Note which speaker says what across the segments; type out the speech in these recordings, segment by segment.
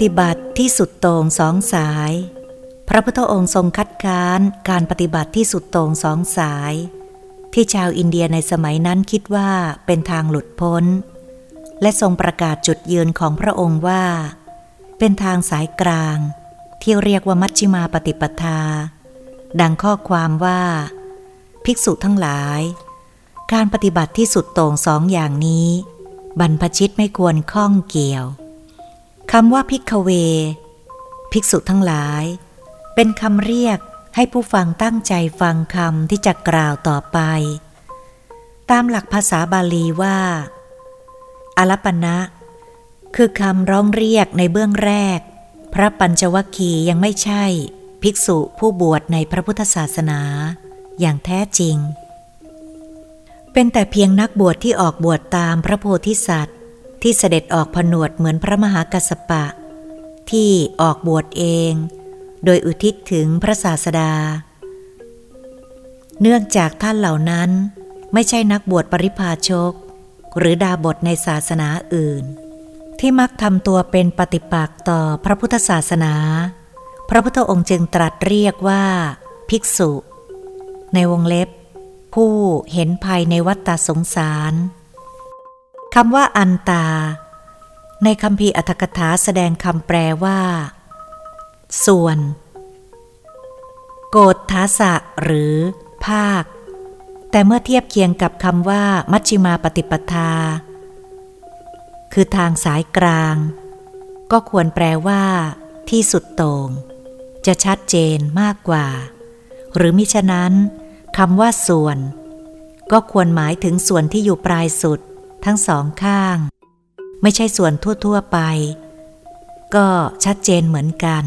Speaker 1: ฏิบัติที่สุดโต่งสองสาย พระพุทธองค์ทรงคัดค้านการปฏิบัติที่สุดโต่งสองสาย ที่ชาวอินเดียในสมัยนั้นคิดว่าเป็นทางหลุดพ้น และทรงประกาศจุดยืนของพระองค์ว่า เป็นทางสายกลาง ที่เรียกว่ามัชฌิมาปฏิปทา ดังข้อความว่า ภิกษุทั้งหลาย การปฏิบัติที่สุดโต่งสองอย่างนี้ บรรพชิตไม่ควรข้องเกี่ยว คำว่าพิกเว ภิกษุทั้งหลาย เป็นคำเรียกให้ผู้ฟังตั้งใจฟังคำที่จะกล่าวต่อไป ตามหลักภาษาบาลีว่าอลปณะคือคำร้องเรียกในเบื้องแรก พระปัญจวัคคีย์ยังไม่ใช่ ภิกษุผู้บวชในพระพุทธศาสนา อย่างแท้จริง เป็นแต่เพียงนักบวชที่ออกบวชตามพระโพธิสัตว์ ที่เสด็จออกผนวดเหมือนพระมหากัสปะ ที่ออกบวชเอง โดยอุทิศถึงพระศาสดา เนื่องจากท่านเหล่านั้นไม่ใช่นักบวชปริพาชก หรือดาบทในศาสนาอื่น ที่มักทำตัวเป็นปฏิปักษ์ต่อพระพุทธศาสนา พระพุทธองค์จึงตรัสเรียกว่า ภิกษุ ในวงเล็บ ผู้เห็นภัยในวัฏฏสงสาร คำว่าอันตา ในคำพีอัตถกถาแสดงคำแปลว่า ส่วน โกฏทาสะหรือ ภาค แต่เมื่อเทียบเคียงกับคำว่า มัชฌิมาปฏิปทา คือทางสายกลาง ก็ควรแปลว่า ที่สุดโต่งจะชัดเจนมากกว่า หรือมิฉะนั้นคำว่าส่วน ก็ควรหมายถึงส่วนที่อยู่ปลายสุด ทั้งสองข้าง ไม่ใช่ส่วนทั่ว ๆไป ก็ชัดเจนเหมือนกัน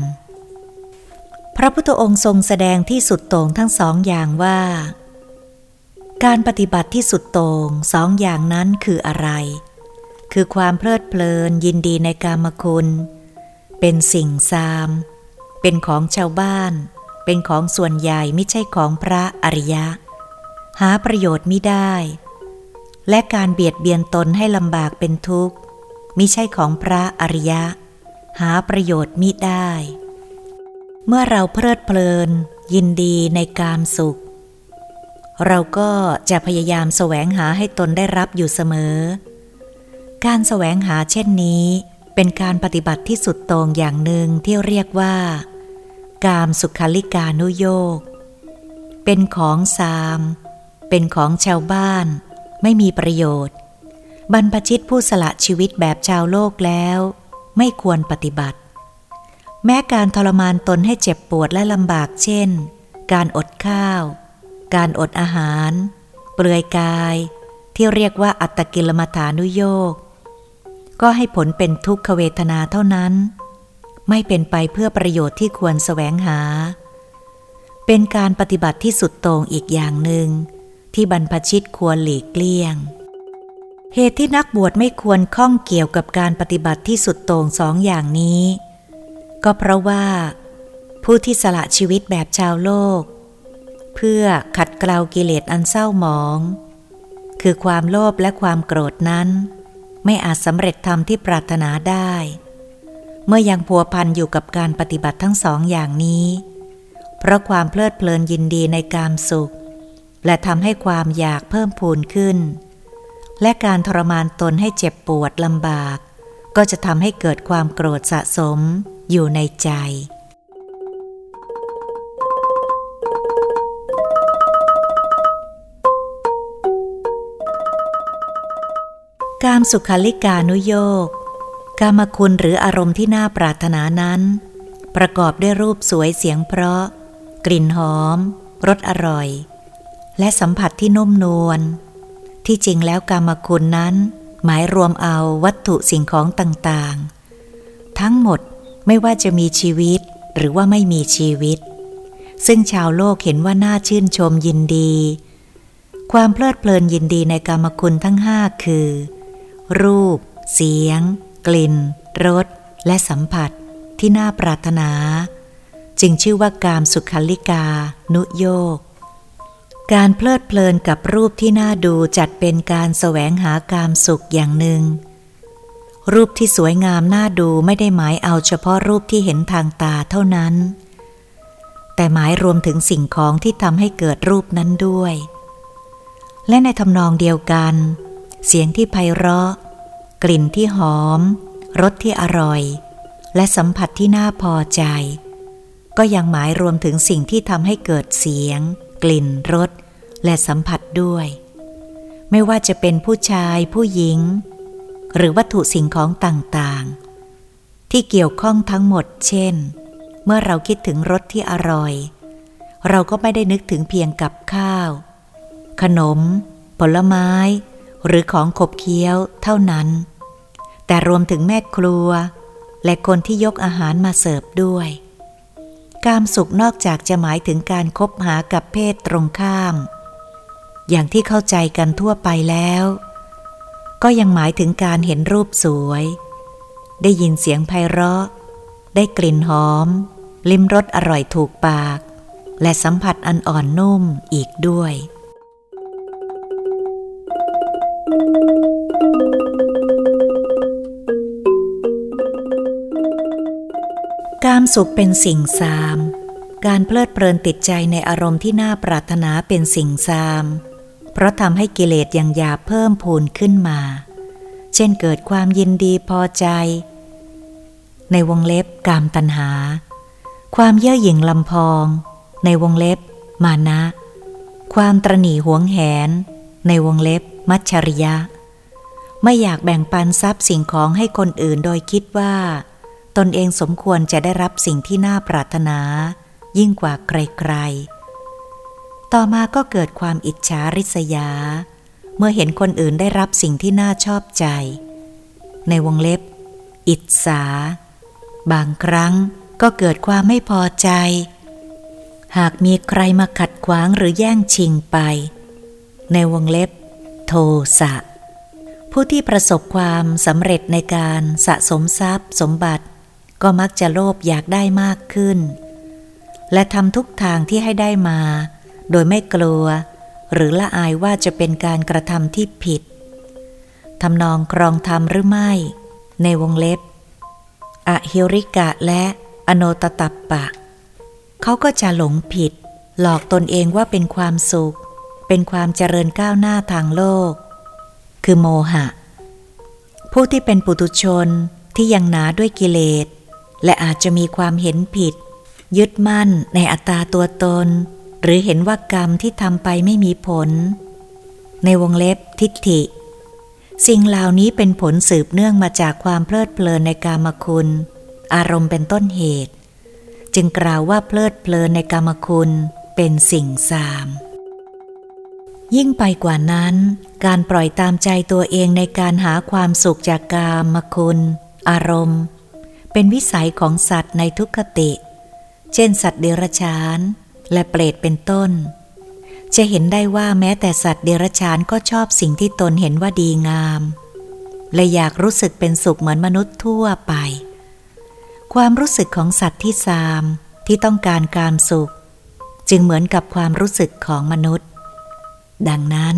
Speaker 1: พระพุทธองค์ทรงแสดงที่สุดโต่งทั้งสองอย่างว่า การปฏิบัติที่สุดโต่งสองอย่างนั้นคืออะไร คือความเพลิดเพลินยินดีในกามคุณ เป็นสิ่งซาม เป็นของชาวบ้านเป็นของส่วนใหญ่ไม่ใช่ของพระอริยะ หาประโยชน์ไม่ได้ และการเบียดเบียนตนให้ลำบากเป็นทุกข์มิใช่ของพระอริยะ หาประโยชน์มิได้ เมื่อเราเพลิดเพลิน ยินดีในกามสุข เราก็จะพยายามแสวงหาให้ตนได้รับอยู่เสมอ การแสวงหาเช่นนี้เป็นการปฏิบัติที่สุดตรงอย่างหนึ่งที่เรียกว่า กามสุขาลิกานุโยก เป็นของสาม เป็นของชาวบ้าน ไม่มีประโยชน์ บรรพชิตผู้สละชีวิตแบบชาวโลกแล้ว ไม่ควรปฏิบัติ แม้การทรมานตนให้เจ็บปวดและลำบากเช่น การอดข้าว การอดอาหาร เปลือยกาย ที่เรียกว่าอัตกิลมัฐานุโยกก็ให้ผลเป็นทุกขเวทนาเท่านั้น ไม่เป็นไปเพื่อประโยชน์ที่ควรแสวงหา เป็นการปฏิบัติที่สุดตรงอีกอย่างหนึ่ง ที่บรรพชิตควรหลีกเลี่ยง เหตุที่นักบวชไม่ควรข้องเกี่ยวกับการปฏิบัติที่สุดโต่งสองอย่างนี้ ก็เพราะว่า ผู้ที่สละชีวิตแบบชาวโลก เพื่อขัดเกลากิเลสอันเศร้าหมอง คือความโลภและความโกรธนั้น ไม่อาจสำเร็จธรรมที่ปรารถนาได้ เมื่อยังพัวพันอยู่กับการปฏิบัติทั้งสองอย่างนี้ เพราะความเพลิดเพลินยินดีในกามสุข และทำให้ความอยากเพิ่มพูนขึ้น และการทรมานตนให้เจ็บปวดลำบาก ก็จะทำให้เกิดความโกรธสะสมอยู่ในใจ การสุขลิกานุโยกกามคุณหรืออารมณ์ที่น่าปรารถนานั้น ประกอบด้วยรูปสวยเสียงเพราะ กลิ่นหอมรสอร่อย และสัมผัสที่นุ่มนวล ที่จริงแล้วกรรมคุณนั้น หมายรวมเอาวัตถุสิ่งของต่างๆ ทั้งหมดไม่ว่าจะมีชีวิตหรือว่าไม่มีชีวิต ซึ่งชาวโลกเห็นว่าน่าชื่นชมยินดี ความเพลิดเพลินยินดีในกรรมคุณทั้งห้าคือ รูป เสียง กลิ่น รส และสัมผัสที่น่าปรารถนา จึงชื่อว่ากามสุขลิกา นุโยก การเพลิดเพลินกับรูปที่น่าดูจัดเป็นการแสวงหากามสุขอย่างหนึ่ง รูปที่สวยงามน่าดูไม่ได้หมายเอาเฉพาะรูปที่เห็นทางตาเท่านั้น แต่หมายรวมถึงสิ่งของที่ทำให้เกิดรูปนั้นด้วย และในทำนองเดียวกัน เสียงที่ไพเราะ กลิ่นที่หอม รสที่อร่อย และสัมผัสที่น่าพอใจ ก็ยังหมายรวมถึงสิ่งที่ทำให้เกิดเสียง กลิ่นรสและสัมผัสด้วย ไม่ว่าจะเป็นผู้ชายผู้หญิง หรือวัตถุสิ่งของต่างๆ ที่เกี่ยวข้องทั้งหมด เช่น เมื่อเราคิดถึงรสที่อร่อย เราก็ไม่ได้นึกถึงเพียงกับข้าว ขนม ผลไม้ หรือของขบเคี้ยวเท่านั้น แต่รวมถึงแม่ครัว และคนที่ยกอาหารมาเสิร์ฟด้วย กามสุขนอกจากจะหมายถึงการคบหากับเพศตรงข้าม อย่างที่เข้าใจกันทั่วไปแล้ว ก็ยังหมายถึงการเห็นรูปสวย ได้ยินเสียงไพเราะ ได้กลิ่นหอม ลิ้มรสอร่อยถูกปาก และสัมผัสอันอ่อนนุ่มอีกด้วย กามสุขเป็นสิ่งซาม การเพลิดเพลินติดใจในอารมณ์ที่น่าปรารถนาเป็นสิ่งซาม เพราะทำให้กิเลสอย่างหยาเพิ่มพูนขึ้นมา เช่นเกิดความยินดีพอใจ ในวงเล็บกามตัณหา ความเย่อหยิ่งลำพอง ในวงเล็บ มานะ ความตรณีหวงแหน ในวงเล็บ มัจฉริยะ ไม่อยากแบ่งปันทรัพย์สิ่งของให้คนอื่นโดยคิดว่า ตนเองสมควรจะได้รับสิ่งที่น่าปรารถนา ยิ่งกว่าใครๆ ต่อมาก็เกิดความอิจฉาริษยา เมื่อเห็นคนอื่นได้รับสิ่งที่น่าชอบใจ ในวงเล็บ อิจฉาบางครั้งก็เกิดความไม่พอใจ หากมีใครมาขัดขวางหรือแย่งชิงไป ในวงเล็บ โทสะผู้ที่ประสบความสำเร็จในการสะสมทรัพย์ สมบัติ ก็มักจะโลภอยากได้มากขึ้น และทำทุกทางที่ให้ได้มา โดยไม่กลัว หรือละอายว่าจะเป็นการกระทำที่ผิดทำนองครองธรรมหรือไม่ ในวงเล็บ อหิริกะและอโนตตัปปะ เขาก็จะหลงผิด หลอกตนเองว่าเป็นความสุข เป็นความเจริญก้าวหน้าทางโลก คือโมหะ ผู้ที่เป็นปุตุชนที่ยังหนาด้วยกิเลส และอาจจะมีความเห็นผิด ยึดมั่นในอัตตาตัวตน หรือเห็นว่ากรรมที่ทำไปไม่มีผล ในวงเล็บทิฏฐิ สิ่งเหล่านี้เป็นผลสืบเนื่องมาจากความเพลิดเพลินในกามคุณ อารมณ์เป็นต้นเหตุ จึงกล่าวว่าเพลิดเพลินในกามคุณเป็นสิ่งสามยิ่งไปกว่านั้น การปล่อยตามใจตัวเองในการหาความสุขจากกามคุณ อารมณ์ เป็นวิสัยของสัตว์ในทุกขติ เช่นสัตว์เดรัจฉาน และเปรตเป็นต้น จะเห็นได้ว่าแม้แต่สัตว์เดรัจฉานก็ชอบสิ่งที่ตนเห็นว่าดีงาม และอยากรู้สึกเป็นสุขเหมือนมนุษย์ทั่วไป ความรู้สึกของสัตว์ที่สามที่ต้องการการสุข จึงเหมือนกับความรู้สึกของมนุษย์ ดังนั้น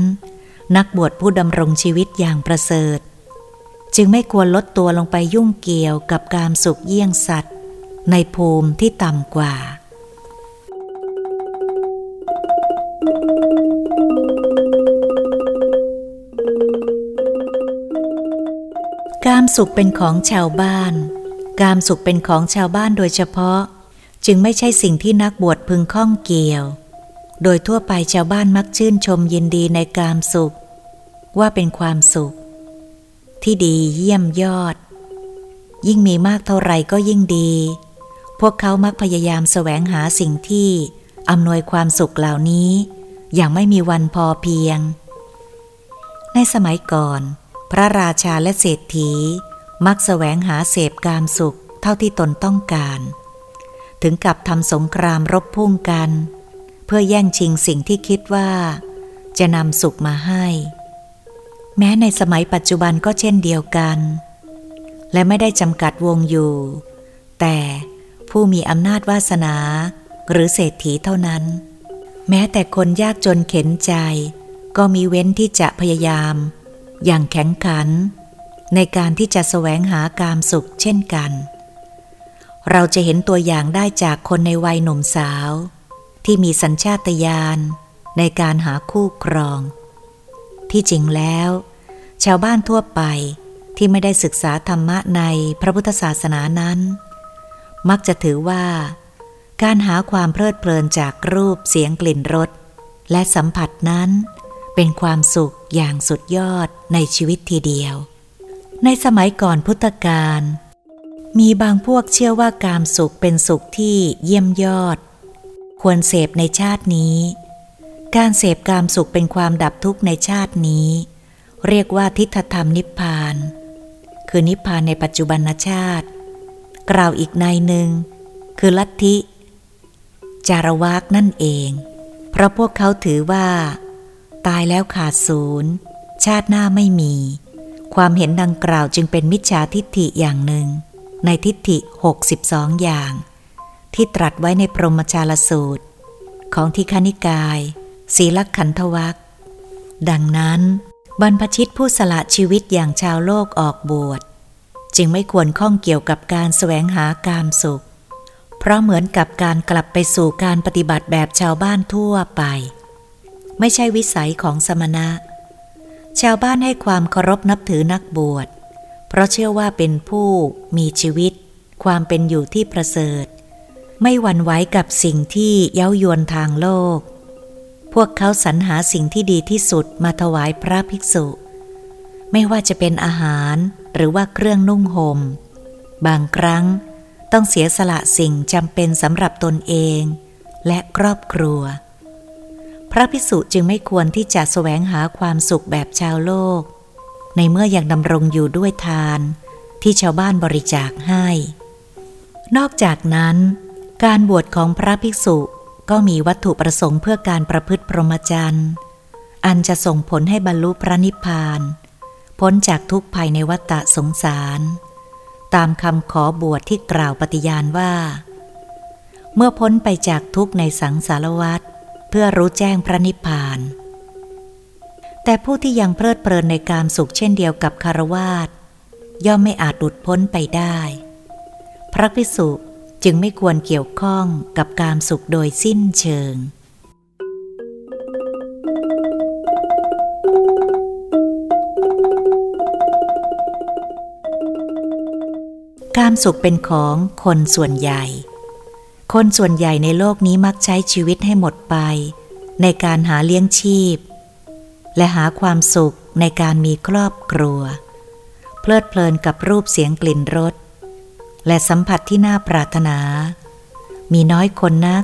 Speaker 1: นักบวชผู้ดำรงชีวิตอย่างประเสริฐ จึงไม่ควรลดตัวลงไปยุ่งเกี่ยวกับการสุขเยี่ยงสัตว์ ในภูมิที่ต่ำกว่า การสุขเป็นของชาวบ้าน การสุขเป็นของชาวบ้านโดยเฉพาะ จึงไม่ใช่สิ่งที่นักบวชพึงข้องเกี่ยว โดยทั่วไปชาวบ้านมักชื่นชมยินดีในการสุข ว่าเป็นความสุข ที่ดีเยี่ยมยอด ยิ่งมีมากเท่าไรก็ยิ่งดี พวกเขามักพยายามแสวงหาสิ่งที่อำนวยความสุขเหล่านี้ อย่างไม่มีวันพอเพียง ในสมัยก่อน พระราชาและเศรษฐี มักแสวงหาเสพกามสุขเท่าที่ตนต้องการ ถึงกับทำสงครามรบพุ่งกัน เพื่อแย่งชิงสิ่งที่คิดว่า จะนำสุขมาให้ แม้ในสมัยปัจจุบันก็เช่นเดียวกัน และไม่ได้จำกัดวงอยู่ แต่ผู้มีอำนาจวาสนา หรือเศรษฐีเท่านั้น แม้แต่คนยากจนเข็นใจ ก็มีเว้นที่จะพยายาม อย่างแข็งขัน ในการที่จะแสวงหากามสุขเช่นกัน เราจะเห็นตัวอย่างได้จากคนในวัยหนุ่มสาว ที่มีสัญชาตญาณในการหาคู่ครอง ที่จริงแล้ว ชาวบ้านทั่วไปที่ไม่ได้ศึกษาธรรมะในพระพุทธศาสนานั้น มักจะถือว่า การหาความเพลิดเพลินจากรูปเสียงกลิ่นรสและสัมผัสนั้น เป็นความสุขอย่างสุดยอดในชีวิตทีเดียว ในสมัยก่อนพุทธกาลมีบางพวกเชื่อว่าการสุขเป็นสุขที่เยี่ยมยอด ควรเสพในชาตินี้ การเสพกามสุขเป็นความดับทุกข์ในชาตินี้ เรียกว่าทิฏฐธรรมนิพพาน คือนิพพานในปัจจุบันชาติ กล่าวอีกในหนึ่ง คือลัทธิ จารวักนั่นเอง เพราะพวกเขาถือว่า ตายแล้วขาดศูนย์ ชาติหน้าไม่มี ความเห็นดังกล่าวจึงเป็นมิจฉาทิฏฐิอย่างหนึ่ง ในทิฏฐิ 62 อย่าง ที่ตรัสไว้ในพรหมจารสูตร ของทิคานิกาย ศีลขันธวัคดังนั้น บรรพชิตผู้สละชีวิตอย่างชาวโลกออกบวช จึงไม่ควรข้องเกี่ยวกับการแสวงหากามสุข เพราะเหมือนกับการกลับไปสู่การปฏิบัติแบบชาวบ้านทั่วไป ไม่ใช่วิสัยของสมณะ ชาวบ้านให้ความเคารพนับถือนักบวช เพราะเชื่อว่าเป็นผู้มีชีวิต ความเป็นอยู่ที่ประเสริฐ ไม่หวั่นไหวกับสิ่งที่เย้ายวนทางโลก พวกเขาสรรหาสิ่งที่ดีที่สุดมาถวายพระภิกษุ ไม่ว่าจะเป็นอาหารหรือว่าเครื่องนุ่งหม่ม บางครั้งต้องเสียสละสิ่งจำเป็นสำหรับตนเอง และครอบครัว พระพิสุจึงไม่ควรที่จะแสวงหาความสุขแบบชาวโลก ในเมื่อยังดำรงอยู่ด้วยทานที่ชาวบ้านบริจาคให้ นอกจากนั้น การบวชของพระภิกษุ ก็มีวัตถุประสงค์เพื่อการประพฤติพรหมจรรย์อันจะส่งผลให้บรรลุพระนิพพาน พ้นจากทุกภัยในวัฏสงสาร ตามคำขอบวชที่กล่าวปฏิญาณว่า เมื่อพ้นไปจากทุกในสังสารวัฏเพื่อรู้แจ้งพระนิพพาน แต่ผู้ที่ยังเพลิดเพลินในการสุขเช่นเดียวกับคารวาสย่อมไม่อาจหลุดพ้นไปได้ พระพิสุ จึงไม่ควรเกี่ยวข้องกับการสุขโดยสิ้นเชิงความสุขเป็นของคนส่วนใหญ่ คนส่วนใหญ่ในโลกนี้มักใช้ชีวิตให้หมดไป ในการหาเลี้ยงชีพ และหาความสุขในการมีครอบครัว เพลิดเพลินกับรูปเสียงกลิ่นรส และสัมผัสที่น่าปรารถนา มีน้อยคนนัก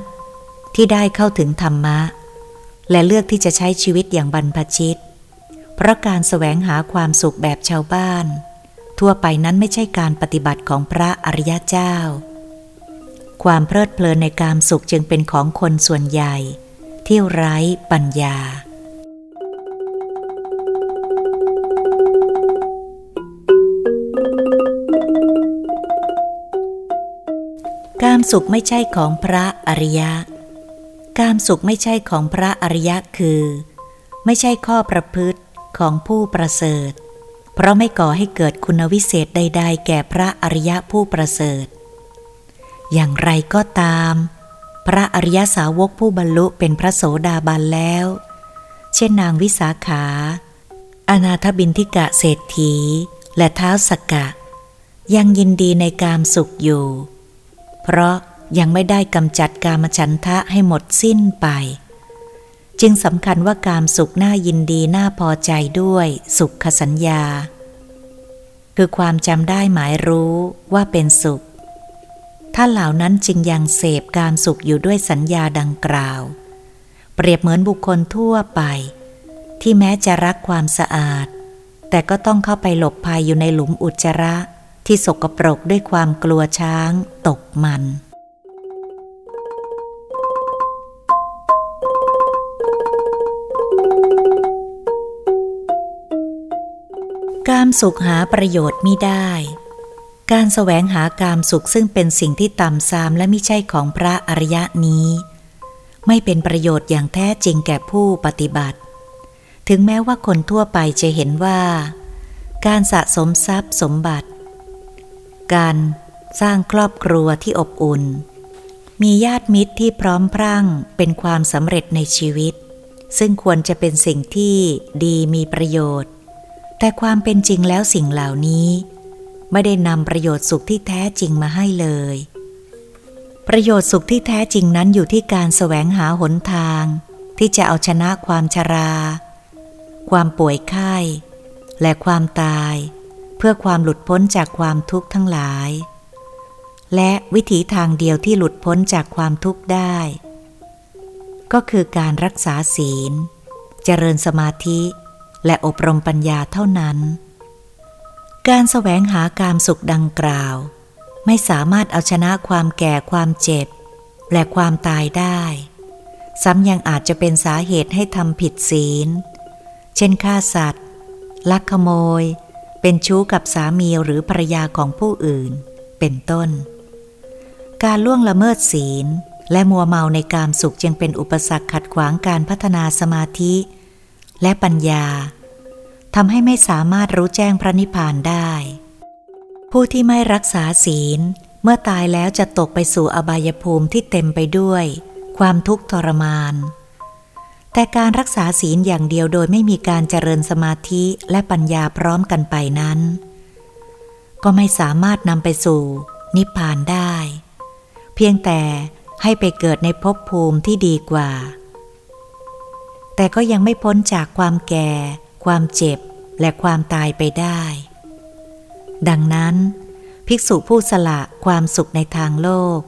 Speaker 1: ที่ได้เข้าถึงธรรมะ และเลือกที่จะใช้ชีวิตอย่างบรรพชิต เพราะการแสวงหาความสุขแบบชาวบ้าน ทั่วไปนั้นไม่ใช่การปฏิบัติของพระอริยเจ้า ความเพลิดเพลินในการสุขจึงเป็นของคนส่วนใหญ่ ที่ไร้ปัญญาารสุขไม่ใช่ของพระอริยะ การสุขไม่ใช่ของพระอริยะคือ ไม่ใช่ข้อประพฤติของผู้ประเสริฐ เพราะไม่ก่อให้เกิดคุณวิเศษใด ๆ แก่พระอริยะผู้ประเสริฐ อย่างไรก็ตาม พระอริยสาวกผู้บรรลุเป็นพระโสดาบันแล้ว เช่นนางวิสาขา อนาถบินทิกะเศรษฐี และเท้าสกกะ ยังยินดีในกามสุขอยู่ เพราะยังไม่ได้กำจัดกามฉันทะให้หมดสิ้นไป จึงสำคัญว่าการสุขน่ายินดีน่าพอใจด้วยสุขสัญญา คือความจำได้หมายรู้ว่าเป็นสุข ถ้าเหล่านั้นจึงยังเสพการสุขอยู่ด้วยสัญญาดังกล่าว เปรียบเหมือนบุคคลทั่วไป ที่แม้จะรักความสะอาด แต่ก็ต้องเข้าไปหลบภัยอยู่ในหลุมอุจจาระ ที่สกปรกด้วยความกลัวช้างตกมัน การสุขหาประโยชน์มิได้ การแสวงหาการสุขซึ่งเป็นสิ่งที่ต่ำซามและไม่ใช่ของพระอริยะนี้ ไม่เป็นประโยชน์อย่างแท้จริงแก่ผู้ปฏิบัติ ถึงแม้ว่าคนทั่วไปจะเห็นว่า การสะสมทรัพย์สมบัติ การสร้างครอบครัวที่อบอุ่น มีญาติมิตรที่พร้อมพรั่งเป็นความสำเร็จในชีวิต ซึ่งควรจะเป็นสิ่งที่ดีมีประโยชน์ แต่ความเป็นจริงแล้วสิ่งเหล่านี้ ไม่ได้นำประโยชน์สุขที่แท้จริงมาให้เลย ประโยชน์สุขที่แท้จริงนั้นอยู่ที่การแสวงหาหนทาง ที่จะเอาชนะความชรา ความป่วยไข้ และความตาย พื่อความหลุดพ้นจากความทุกข์ทั้งหลาย และวิถีทางเดียวที่หลุดพ้นจากความทุกข์ได้ ก็คือการรักษาศีล เจริญสมาธิและอบรมปัญญาเท่านั้น การแสวงหาการสุขดังกล่าว ไม่สามารถเอาชนะความแก่ความเจ็บ และความตายได้ ซ้ำยังอาจจะเป็นสาเหตุให้ทำผิดศีล เช่นฆ่าสัตว์ ลักขโมย เป็นชู้กับสามีหรือภรรยาของผู้อื่น เป็นต้น การล่วงละเมิดศีล และมัวเมาในการสุขจึงเป็นอุปสรรคขัดขวางการพัฒนาสมาธิ และปัญญาทำให้ไม่สามารถรู้แจ้งพระนิพพานได้ ผู้ที่ไม่รักษาศีลเมื่อตายแล้วจะตกไปสู่อบายภูมิที่เต็มไปด้วย ความทุกข์ทรมาน แต่การรักษาศีลอย่างเดียวโดยไม่มีการเจริญสมาธิและปัญญาพร้อมกันไปนั้น ก็ไม่สามารถนำไปสู่นิพพานได้ เพียงแต่ให้ไปเกิดในภพภูมิที่ดีกว่า แต่ก็ยังไม่พ้นจากความแก่ ความเจ็บ และความตายไปได้ ดังนั้น ภิกษุผู้สละความสุขในทางโลก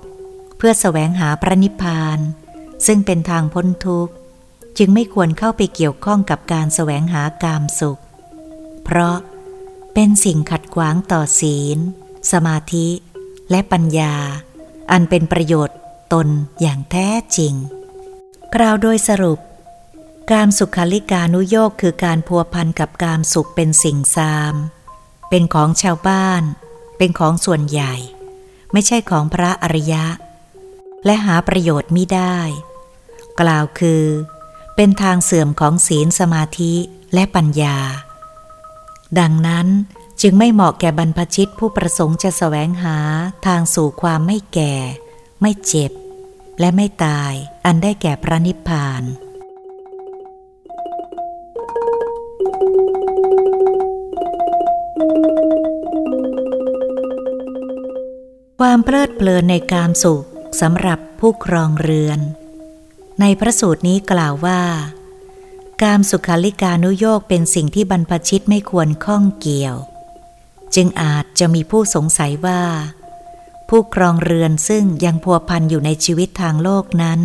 Speaker 1: เพื่อสแสวงหาพระนิพพาน ซึ่งเป็นทางพ้นทุกข์ จึงไม่ควรเข้าไปเกี่ยวข้องกับการสแสวงหากามสุข เพราะเป็นสิ่งขัดขวางต่อศีล สมาธิ และปัญญา อันเป็นประโยชน์ตนอย่างแท้จริง กล่าวโดยสรุป การสุขาลิกานุโยกคือการพัวพันกับการสุขเป็นสิ่งซาม เป็นของชาวบ้าน เป็นของส่วนใหญ่ ไม่ใช่ของพระอริยะ และหาประโยชน์ไมิได้ กล่าวคือ เป็นทางเสื่อมของศีลสมาธิและปัญญา ดังนั้นจึงไม่เหมาะแก่บรรพชิตผู้ประสงค์จะสแสวงหาทางสู่ความไม่แก่ ไม่เจ็บ และไม่ตายอันได้แก่พระนิพพาน ความเพลิดเพลินในการสุขสำหรับผู้ครองเรือน ในพระสูตรนี้กล่าวว่า การสุขาลิกานุโยกเป็นสิ่งที่บรรพชิตไม่ควรข้องเกี่ยว จึงอาจจะมีผู้สงสัยว่า ผู้ครองเรือนซึ่งยังพัวพันอยู่ในชีวิตทางโลกนั้น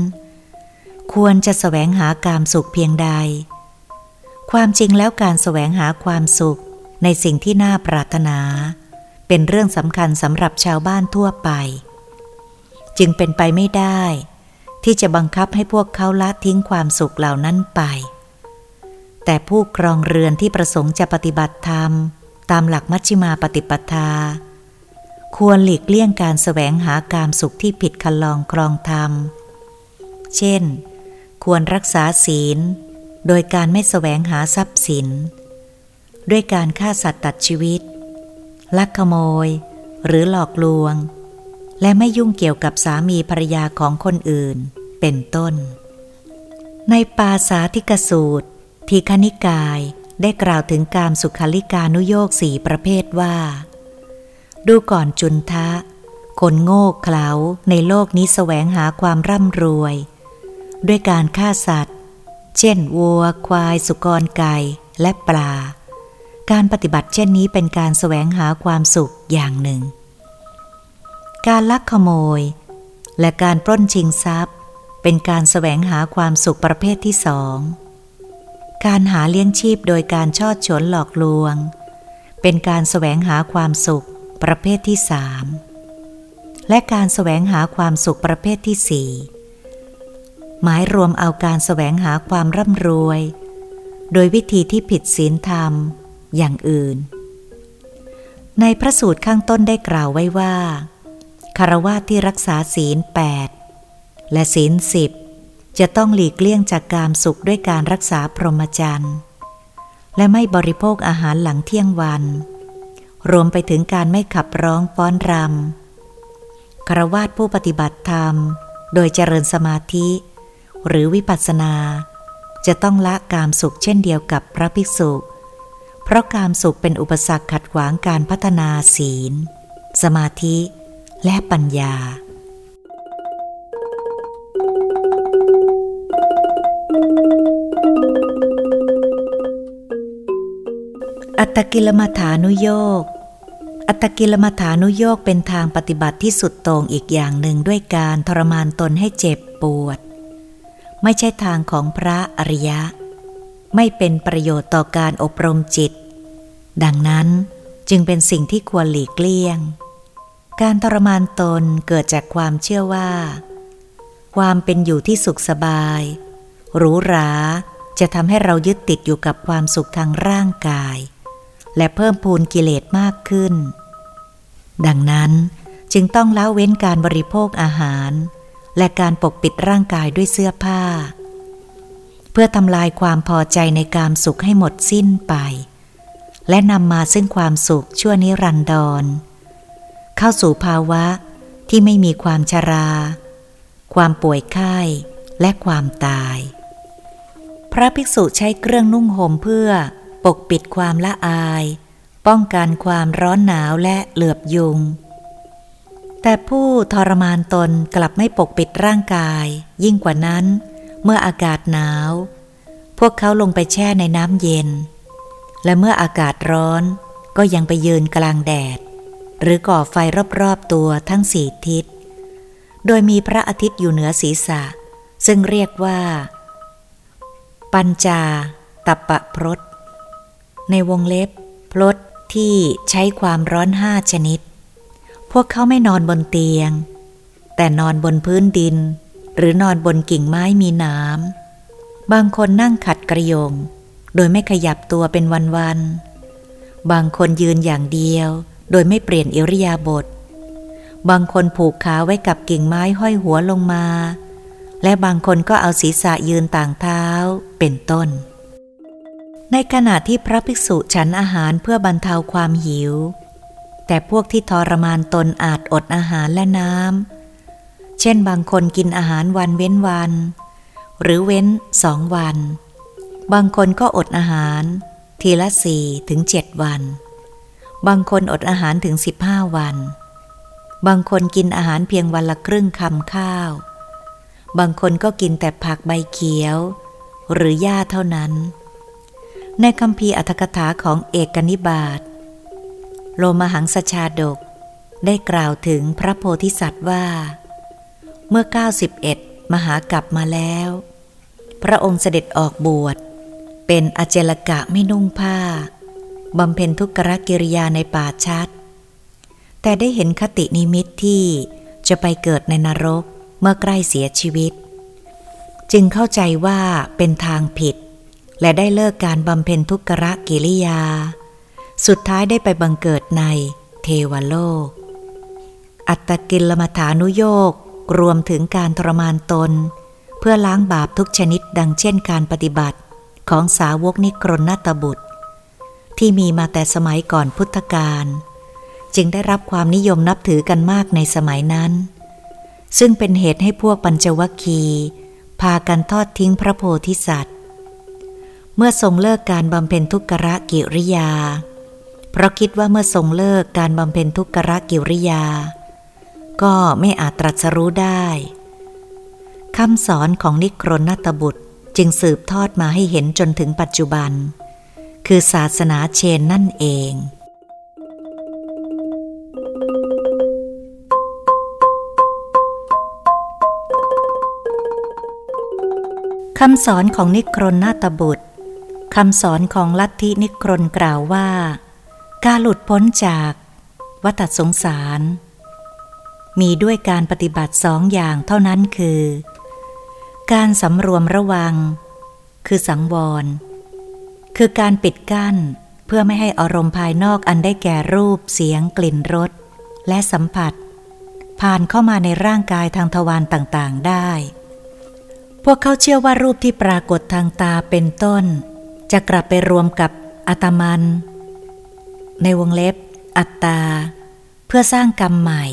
Speaker 1: ควรจะสแสวงหาการสุขเพียงใด ความจริงแล้วการสแสวงหาความสุขในสิ่งที่น่าปรารถนา เป็นเรื่องสำคัญสำหรับชาวบ้านทั่วไป จึงเป็นไปไม่ได้ ที่จะบังคับให้พวกเขาละทิ้งความสุขเหล่านั้นไป แต่ผู้ครองเรือนที่ประสงค์จะปฏิบัติธรรม ตามหลักมัชฌิมาปฏิปทา ควรหลีกเลี่ยงการแสวงหาการสุขที่ผิดคันลองครองธรรม เช่น ควรรักษาศีล โดยการไม่แสวงหาทรัพย์สิน ด้วยการฆ่าสัตว์ตัดชีวิต ลักขโมย หรือหลอกลวง และไม่ยุ่งเกี่ยวกับสามีภรรยาของคนอื่น เป็นต้น ในปาสาธิกสูตร ทีคณิกายได้กล่าวถึงการสุขลิกานุโยกสี่ประเภทว่า ดูก่อนจุนทะ คนโง่เขลาในโลกนี้แสวงหาความร่ำรวย ด้วยการฆ่าสัตว์ เช่นวัว ควาย สุกรไก่และปลา การปฏิบัติเช่นนี้เป็นการแสวงหาความสุขอย่างหนึ่ง การลักขโมย และการปล้นชิงทรัพย์ เป็นการแสวงหาความสุขประเภทที่สอง การหาเลี้ยงชีพโดยการช่อดฉนหลอกลวง เป็นการแสวงหาความสุขประเภทที่สามและการแสวงหาความสุขประเภทที่สี่หมายรวมเอาการแสวงหาความร่ำรวย โดยวิธีที่ผิดศีลธรรมอย่างอื่น ในพระสูตรข้างต้นได้กล่าวไว้ว่า คารวะที่รักษาศีลแปดและศีลสิบจะต้องหลีกเลี่ยงจากการสุขด้วยการรักษาพรหมจรรย์ และไม่บริโภคอาหารหลังเที่ยงวัน รวมไปถึงการไม่ขับร้องฟ้อนรำคารวาดผู้ปฏิบัติธรรม โดยเจริญสมาธิ หรือวิปัสสนา จะต้องละกามสุขเช่นเดียวกับพระภิกษุ เพราะกามสุขเป็นอุปสรรคขัดขวางการพัฒนาศีล สมาธิ และปัญญา อัตกิลมัฐานุโยกอัตกิลมัฐานุโยกเป็นทางปฏิบัติที่สุดตรงอีกอย่างหนึ่งด้วยการทรมานตนให้เจ็บปวด ไม่ใช่ทางของพระอริยะ ไม่เป็นประโยชน์ต่อการอบรมจิต ดังนั้นจึงเป็นสิ่งที่ควรหลีกเลี่ยง การทรมานตนเกิดจากความเชื่อว่า ความเป็นอยู่ที่สุขสบายหรูหราจะทำให้เรายึดติดอยู่กับความสุขทางร่างกาย และเพิ่มพูนกิเลสมากขึ้น ดังนั้นจึงต้องละเว้นการบริโภคอาหาร และการปกปิดร่างกายด้วยเสื้อผ้า เพื่อทำลายความพอใจในการสุขให้หมดสิ้นไป และนำมาซึ่งความสุขชั่วนิรันดร เข้าสู่ภาวะที่ไม่มีความชรา ความป่วยไข้และความตาย พระภิกษุใช้เครื่องนุ่งห่มเพื่อปกปิดความละอาย ป้องกันความร้อนหนาวและเหลือบยุง แต่ผู้ทรมานตนกลับไม่ปกปิดร่างกาย ยิ่งกว่านั้น เมื่ออากาศหนาว พวกเขาลงไปแช่ในน้ำเย็น และเมื่ออากาศร้อนก็ยังไปยืนกลางแดด หรือก่อไฟรอบๆตัวทั้งสี่ทิศ โดยมีพระอาทิตย์อยู่เหนือศีรษะ ซึ่งเรียกว่า ปัญจาตัปปะพรตในวงเล็บพลดที่ใช้ความร้อนห้าชนิด พวกเขาไม่นอนบนเตียง แต่นอนบนพื้นดิน หรือนอนบนกิ่งไม้มีน้ำบางคนนั่งขัดกระยง โดยไม่ขยับตัวเป็นวันๆบางคนยืนอย่างเดียว โดยไม่เปลี่ยนอิริยาบถ บางคนผูกขาไว้กับกิ่งไม้ห้อยหัวลงมา และบางคนก็เอาศีรษะยืนต่างเท้าเป็นต้น ในขณะที่พระภิกษุฉันอาหารเพื่อบรรเทาความหิว แต่พวกที่ทรมานตนอาจอดอาหารและน้ำ เช่นบางคนกินอาหารวันเว้นวัน หรือเว้นสองวัน บางคนก็อดอาหาร ทีละสี่ถึงเจ็ดวัน บางคนอดอาหารถึงสิบห้าวัน บางคนกินอาหารเพียงวันละครึ่งคำข้าว บางคนก็กินแต่ผักใบเขียว หรือหญ้าเท่านั้น ในคำพีอัตถกถาของเอกนิบาตโลมหังสชาดกได้กล่าวถึงพระโพธิสัตว์ว่า เมื่อ 91 มหากลับมาแล้ว พระองค์เสด็จออกบวช เป็นอเจลกะไม่นุ่งผ้า บำเพ็ญทุกขกิริยาในป่าชัด แต่ได้เห็นคตินิมิตที่จะไปเกิดในนรกเมื่อใกล้เสียชีวิต จึงเข้าใจว่าเป็นทางผิด และได้เลิกการบำเพ็ญทุกขะกิริยา สุดท้ายได้ไปบังเกิดในเทวโลก อัตตกิลมฐานุโยกรวมถึงการทรมานตน เพื่อล้างบาปทุกชนิดดังเช่นการปฏิบัติของสาวกนิกรณตบุตร ที่มีมาแต่สมัยก่อนพุทธกาลจึงได้รับความนิยมนับถือกันมากในสมัยนั้น ซึ่งเป็นเหตุให้พวกปัญจวคีพากันทอดทิ้งพระโพธิสัตว์ เมื่อทรงเลิกการบำเพ็ญทุกขะกิริยา เพราะคิดว่าเมื่อทรงเลิกการบำเพ็ญทุกขะกิริยา ก็ไม่อาจตรัสรู้ได้คำสอนของนิครนัตบุตรจึงสืบทอดมาให้เห็นจนถึงปัจจุบัน คือศาสนาเชนนั่นเอง คำสอนของนิครนนาตบุตรคำสอนของลัทธินิครนกล่าวว่า การหลุดพ้นจากวัฏสงสาร มีด้วยการปฏิบัติสองอย่างเท่านั้นคือ การสำรวมระวัง คือสังวร คือการปิดกั้นเพื่อไม่ให้อารมณ์ภายนอกอันได้แก่รูปเสียงกลิ่นรสและสัมผัส ผ่านเข้ามาในร่างกายทางทวารต่างๆได้ พวกเขาเชื่อว่ารูปที่ปรากฏทางตาเป็นต้น จะกลับไปรวมกับอัตมัน ในวงเล็บ อัตตา เพื่อสร้างกรรมใหม่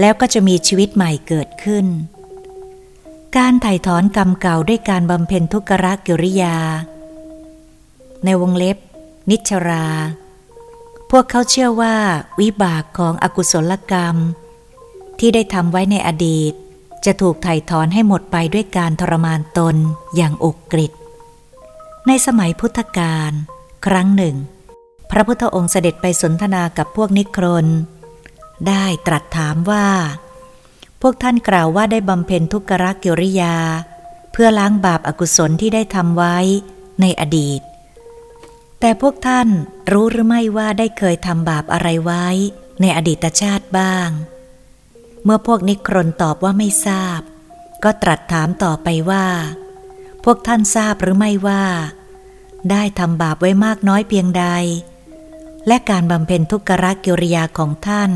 Speaker 1: แล้วก็จะมีชีวิตใหม่เกิดขึ้น การไถ่ถอนกรรมเก่าด้วยการบำเพ็ญทุกรกิริยา ในวงเล็บ นิชรา พวกเขาเชื่อว่า วิบากของอกุศลกรรม ที่ได้ทำไว้ในอดีต จะถูกไถ่ถอนให้หมดไปด้วยการทรมานตนอย่างอกกริดในสมัยพุทธกาลครั้งหนึ่ง พระพุทธองค์เสด็จไปสนทนากับพวกนิครน ได้ตรัสถามว่า พวกท่านกล่าวว่าได้บำเพ็ญทุกขกิริยา เพื่อล้างบาปอากุศลที่ได้ทำไว้ในอดีต แต่พวกท่านรู้หรือไม่ว่าได้เคยทำบาปอะไรไว้ในอดีตชาติบ้าง เมื่อพวกนิครนตอบว่าไม่ทราบ ก็ตรัสถามต่อไปว่า พวกท่านทราบหรือไม่ว่า ได้ทำบาปไว้มากน้อยเพียงใด และการบำเพ็ญทุกขกิริยาของท่าน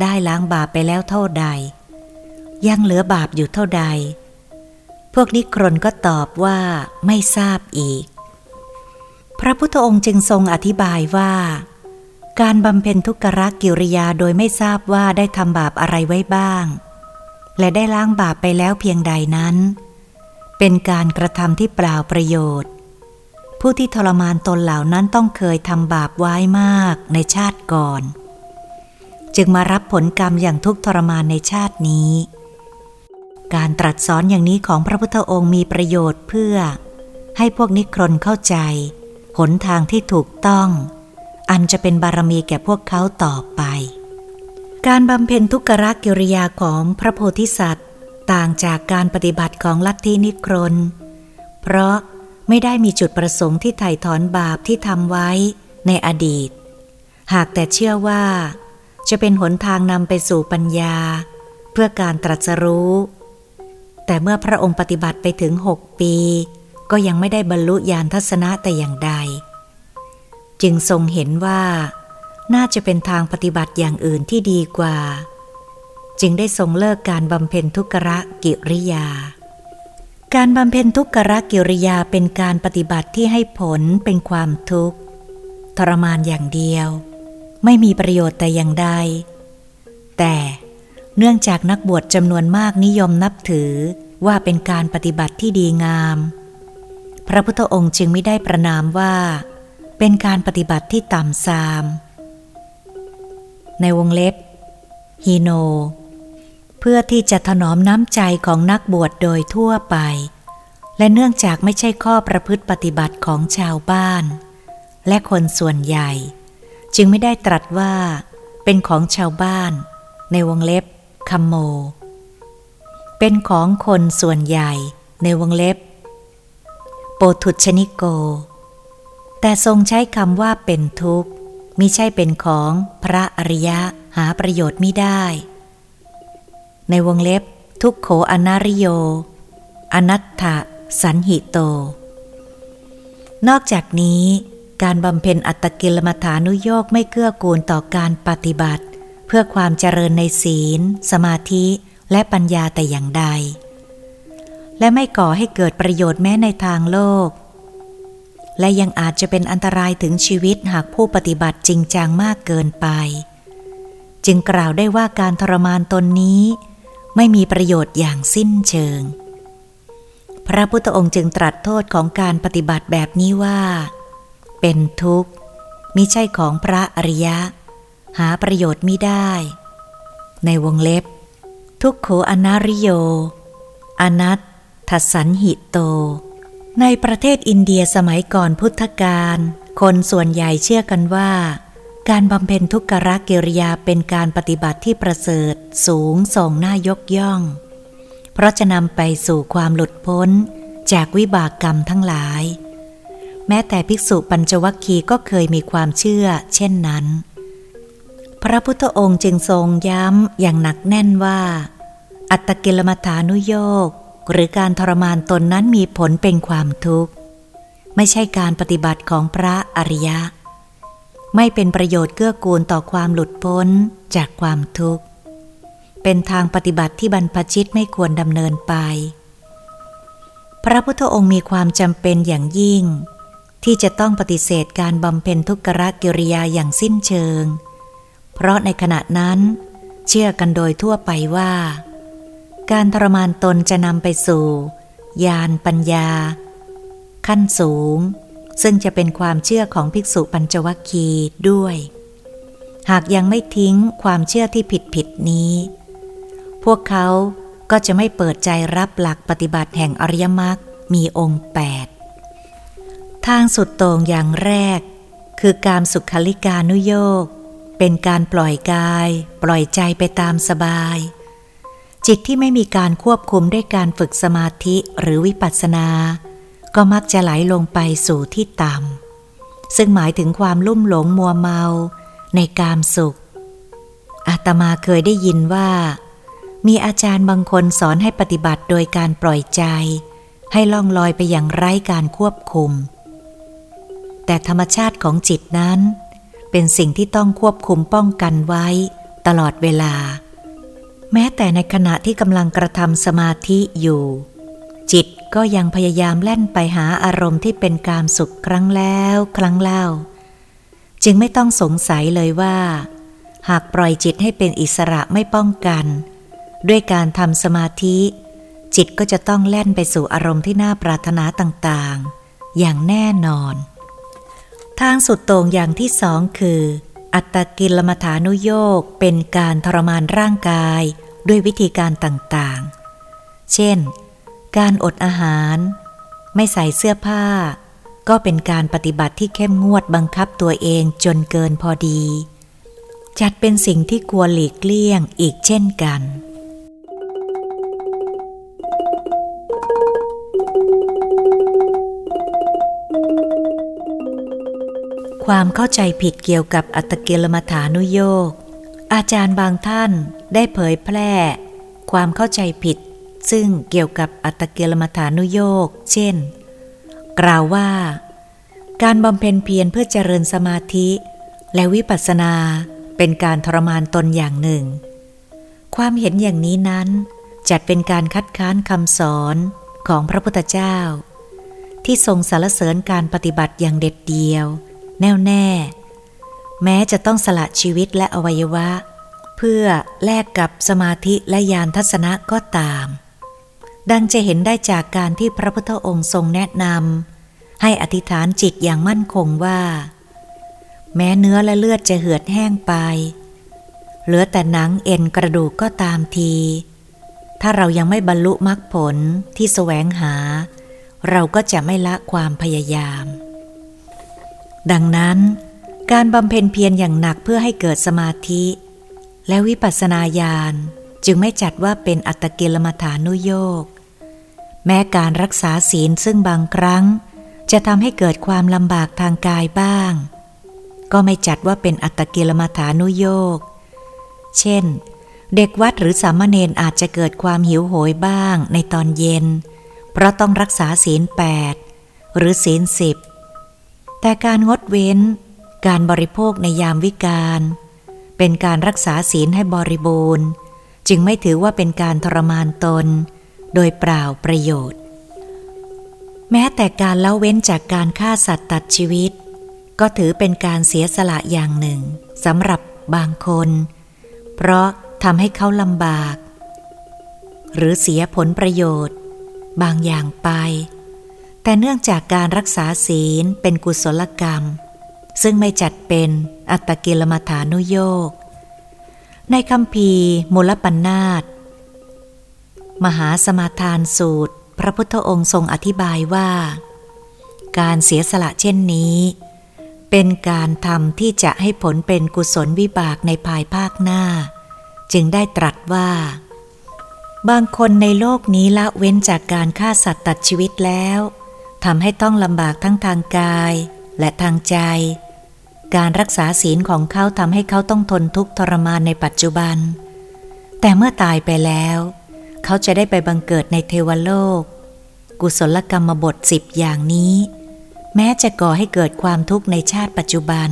Speaker 1: ได้ล้างบาปไปแล้วเท่าใด ยังเหลือบาปอยู่เท่าใด พวกนิครนก็ตอบว่าไม่ทราบอีก พระพุทธองค์จึงทรงอธิบายว่า การบำเพ็ญทุกขกิริยาโดยไม่ทราบว่าได้ทำบาปอะไรไว้บ้าง และได้ล้างบาปไปแล้วเพียงใดนั้น เป็นการกระทำที่เปล่าประโยชน์ ผู้ที่ทรมานตนเหล่านั้นต้องเคยทำบาปไว้มากในชาติก่อน จึงมารับผลกรรมอย่างทุกทรมานในชาตินี้ การตรัสสอนอย่างนี้ของพระพุทธองค์มีประโยชน์เพื่อให้พวกนิครนเข้าใจ หนทางที่ถูกต้อง อันจะเป็นบารมีแก่พวกเขาต่อไป การบำเพ็ญทุกขกิริยาของพระโพธิสัตว์ ต่างจากการปฏิบัติของลัทธินิครน เพราะไม่ได้มีจุดประสงค์ที่ไถ่ถอนบาปที่ทำไว้ในอดีต หากแต่เชื่อว่า จะเป็นหนทางนำไปสู่ปัญญา เพื่อการตรัสรู้ แต่เมื่อพระองค์ปฏิบัติไปถึงหกปี ก็ยังไม่ได้บรรลุญาณทัศนะแต่อย่างใด จึงทรงเห็นว่า น่าจะเป็นทางปฏิบัติอย่างอื่นที่ดีกว่า จึงได้ทรงเลิกการบำเพ็ญทุกขะกิริยา การบำเพ็ญทุกขกิริยาเป็นการปฏิบัติที่ให้ผลเป็นความทุกข์ ทรมานอย่างเดียว ไม่มีประโยชน์แต่อย่างใด แต่เนื่องจากนักบวชจำนวนมากนิยมนับถือว่าเป็นการปฏิบัติที่ดีงาม พระพุทธองค์จึงไม่ได้ประนามว่า เป็นการปฏิบัติที่ต่ำทราม ในวงเล็บฮีโน เพื่อที่จะถนอมน้ำใจของนักบวชโดยทั่วไป และเนื่องจากไม่ใช่ข้อประพฤติปฏิบัติของชาวบ้าน และคนส่วนใหญ่ จึงไม่ได้ตรัสว่า เป็นของชาวบ้าน ในวงเล็บคำโม เป็นของคนส่วนใหญ่ ในวงเล็บ โปทุชนิโก แต่ทรงใช้คำว่าเป็นทุกข์มิใช่เป็นของพระอริยะหาประโยชน์ไม่ได้ ในวงเล็บทุกโขอนาริโย อนัตถสันหิโต นอกจากนี้การบำเพ็ญอัตตกิลมัฐานุโยกไม่เกื้อกูลต่อการปฏิบัติ เพื่อความเจริญในศีล สมาธิและปัญญาแต่อย่างใด และไม่ก่อให้เกิดประโยชน์แม้ในทางโลก และยังอาจจะเป็นอันตรายถึงชีวิตหากผู้ปฏิบัติจริงจังมากเกินไป จึงกล่าวได้ว่าการทรมานตนนี้ ไม่มีประโยชน์อย่างสิ้นเชิง พระพุทธองค์จึงตรัสโทษของการปฏิบัติแบบนี้ว่า เป็นทุกข์มิใช่ของพระอริยะ หาประโยชน์ม่ได้ ในวงเล็บ ทุกโขอนาริโย อนัต ทัสันหิโต ในประเทศอินเดียสมัยก่อนพุทธกาลคนส่วนใหญ่เชื่อกันว่า การบำเพ็ญทุกขรกิริยาเป็นการปฏิบัติที่ประเสริฐสูงส่งน้ายกย่อง เพราะจะนำไปสู่ความหลุดพ้นจากวิบากกรรมทั้งหลาย แม้แต่ภิกษุปัญจวัคคีย์ก็เคยมีความเชื่อ เช่นนั้น พระพุทธองค์จึงทรงย้ำอย่างหนักแน่นว่า อัตตกิลมัฐานุโยก หรือการทรมานตนนั้นมีผลเป็นความทุกข์ ไม่ใช่การปฏิบัติของพระอริยะ ไม่เป็นประโยชน์เกื้อกูลต่อความหลุดพ้นจากความทุกข์ เป็นทางปฏิบัติที่บรรพชิตไม่ควรดำเนินไป พระพุทธองค์มีความจำเป็นอย่างยิ่ง ที่จะต้องปฏิเสธการบำเพ็ญทุกขกิริยาอย่างสิ้นเชิง เพราะในขณะนั้น เชื่อกันโดยทั่วไปว่า การทรมานตนจะนำไปสู่ ญาณปัญญา ขั้นสูง ซึ่งจะเป็นความเชื่อของภิกษุปัญจวัคคีด้วย หากยังไม่ทิ้งความเชื่อที่ผิดผิดนี้ พวกเขาก็จะไม่เปิดใจรับหลักปฏิบัติแห่งอริยมรรคมีองค์แปดทางสุดโต่งอย่างแรก คือการสุขลิกานุโยกเป็นการปล่อยกาย ปล่อยใจไปตามสบาย จิตที่ไม่มีการควบคุมด้วยการฝึกสมาธิหรือวิปัสสนา ก็มักจะไหลลงไปสู่ที่ต่ำซึ่งหมายถึงความลุ่มหลงมัวเมาในกามสุข อาตมาเคยได้ยินว่า มีอาจารย์บางคนสอนให้ปฏิบัติโดยการปล่อยใจ ให้ล่องลอยไปอย่างไร้การควบคุม แต่ธรรมชาติของจิตนั้น เป็นสิ่งที่ต้องควบคุมป้องกันไว้ ตลอดเวลา แม้แต่ในขณะที่กำลังกระทำสมาธิอยู่ จิตก็ยังพยายามแล่นไปหาอารมณ์ที่เป็นกามสุขครั้งแล้วครั้งเล่า จึงไม่ต้องสงสัยเลยว่า หากปล่อยจิตให้เป็นอิสระไม่ป้องกัน ด้วยการทำสมาธิ จิตก็จะต้องแล่นไปสู่อารมณ์ที่น่าปรารถนาต่างๆ อย่างแน่นอน ทางสุดโต่งอย่างที่สองคือ อัตกิลมฐานุโยกเป็นการทรมานร่างกายด้วยวิธีการต่างๆ เช่น การอดอาหาร ไม่ใส่เสื้อผ้า ก็เป็นการปฏิบัติที่เข้มงวดบังคับตัวเองจนเกินพอดี จัดเป็นสิ่งที่ควรหลีกเลี่ยงอีกเช่นกัน ความเข้าใจผิดเกี่ยวกับอัตตกิลมัฐานุโยก อาจารย์บางท่านได้เผยแพร่ ความเข้าใจผิด ซึ่งเกี่ยวกับอัตตกิลมัฐานุโยก เช่น กล่าวว่า การบำเพ็ญเพียรเพื่อเจริญสมาธิ และวิปัสสนาเป็นการทรมานตนอย่างหนึ่ง ความเห็นอย่างนี้นั้นจัดเป็นการคัดค้านคำสอนของพระพุทธเจ้า ที่ทรงสรรเสริญการปฏิบัติอย่างเด็ดเดียว แน่วแน่ แม้จะต้องสละชีวิตและอวัยวะ เพื่อแลกกับสมาธิและญาณทัศนะก็ตาม ดังจะเห็นได้จากการที่พระพุทธองค์ทรงแนะนำให้อธิษฐานจิตอย่างมั่นคงว่า แม้เนื้อและเลือดจะเหือดแห้งไป เหลือแต่หนังเอ็นกระดูกก็ตามที ถ้าเรายังไม่บรรลุมรรคผลที่แสวงหา เราก็จะไม่ละความพยายาม ดังนั้น การบำเพ็ญเพียรอย่างหนักเพื่อให้เกิดสมาธิ และวิปัสสนาญาณจึงไม่จัดว่าเป็นอัตกิลมัฐานุโยกแม้การรักษาศีลซึ่งบางครั้ง จะทำให้เกิดความลำบากทางกายบ้าง ก็ไม่จัดว่าเป็นอัตตกิลมัฐานุโยกเช่น เด็กวัดหรือสามเณรอาจจะเกิดความหิวโหยบ้างในตอนเย็น เพราะต้องรักษาศีลแปดหรือศีลสิบ แต่การงดเว้น การบริโภคในยามวิกาลเป็นการรักษาศีลให้บริบูรณ์ จึงไม่ถือว่าเป็นการทรมานตน โดยเปล่าประโยชน์ แม้แต่การเละเว้นจากการฆ่าสัตว์ตัดชีวิต ก็ถือเป็นการเสียสละอย่างหนึ่งสำหรับบางคน เพราะทำให้เขาลำบาก หรือเสียผลประโยชน์ บางอย่างไป แต่เนื่องจากการรักษาศีลเป็นกุศลกรรม ซึ่งไม่จัดเป็นอัตกิลมัฐานุโยกในคำพีมูลปัญนาตมหาสมาทานสูตร พระพุทธองค์ทรงอธิบายว่า การเสียสละเช่นนี้ เป็นการทำที่จะให้ผลเป็นกุศลวิบากในภายภาคหน้า จึงได้ตรัสว่า บางคนในโลกนี้ละเว้นจากการฆ่าสัตว์ตัดชีวิตแล้ว ทำให้ต้องลำบากทั้งทางกายและทางใจ การรักษาศีลของเขาทำให้เขาต้องทนทุกข์ทรมานในปัจจุบัน แต่เมื่อตายไปแล้ว เขาจะได้ไปบังเกิดในเทวโลก กุศลกรรมบทสิบอย่างนี้ แม้จะก่อให้เกิดความทุกข์ในชาติปัจจุบัน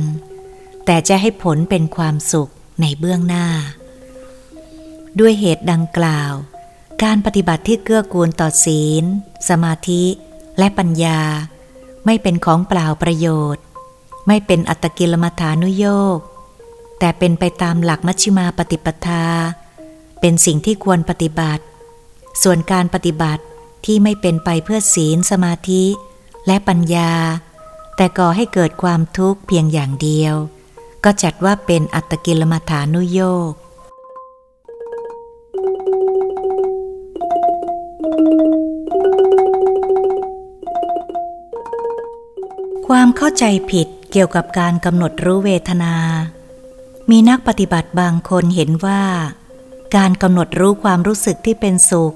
Speaker 1: แต่จะให้ผลเป็นความสุขในเบื้องหน้า ด้วยเหตุดังกล่าว การปฏิบัติที่เกื้อกูลต่อศีล สมาธิ และปัญญา ไม่เป็นของเปล่าประโยชน์ ไม่เป็นอัตกิลมัฐานุโยกแต่เป็นไปตามหลักมัชฌิมาปฏิปทา เป็นสิ่งที่ควรปฏิบัติ ส่วนการปฏิบัติที่ไม่เป็นไปเพื่อศีลสมาธิ และปัญญา แต่ก่อให้เกิดความทุกข์เพียงอย่างเดียว ก็จัดว่าเป็นอัตกิลมัฐานุโยก ความเข้าใจผิดเกี่ยวกับการกำหนดรู้เวทนา มีนักปฏิบัติบางคนเห็นว่า การกำหนดรู้ความรู้สึกที่เป็นสุข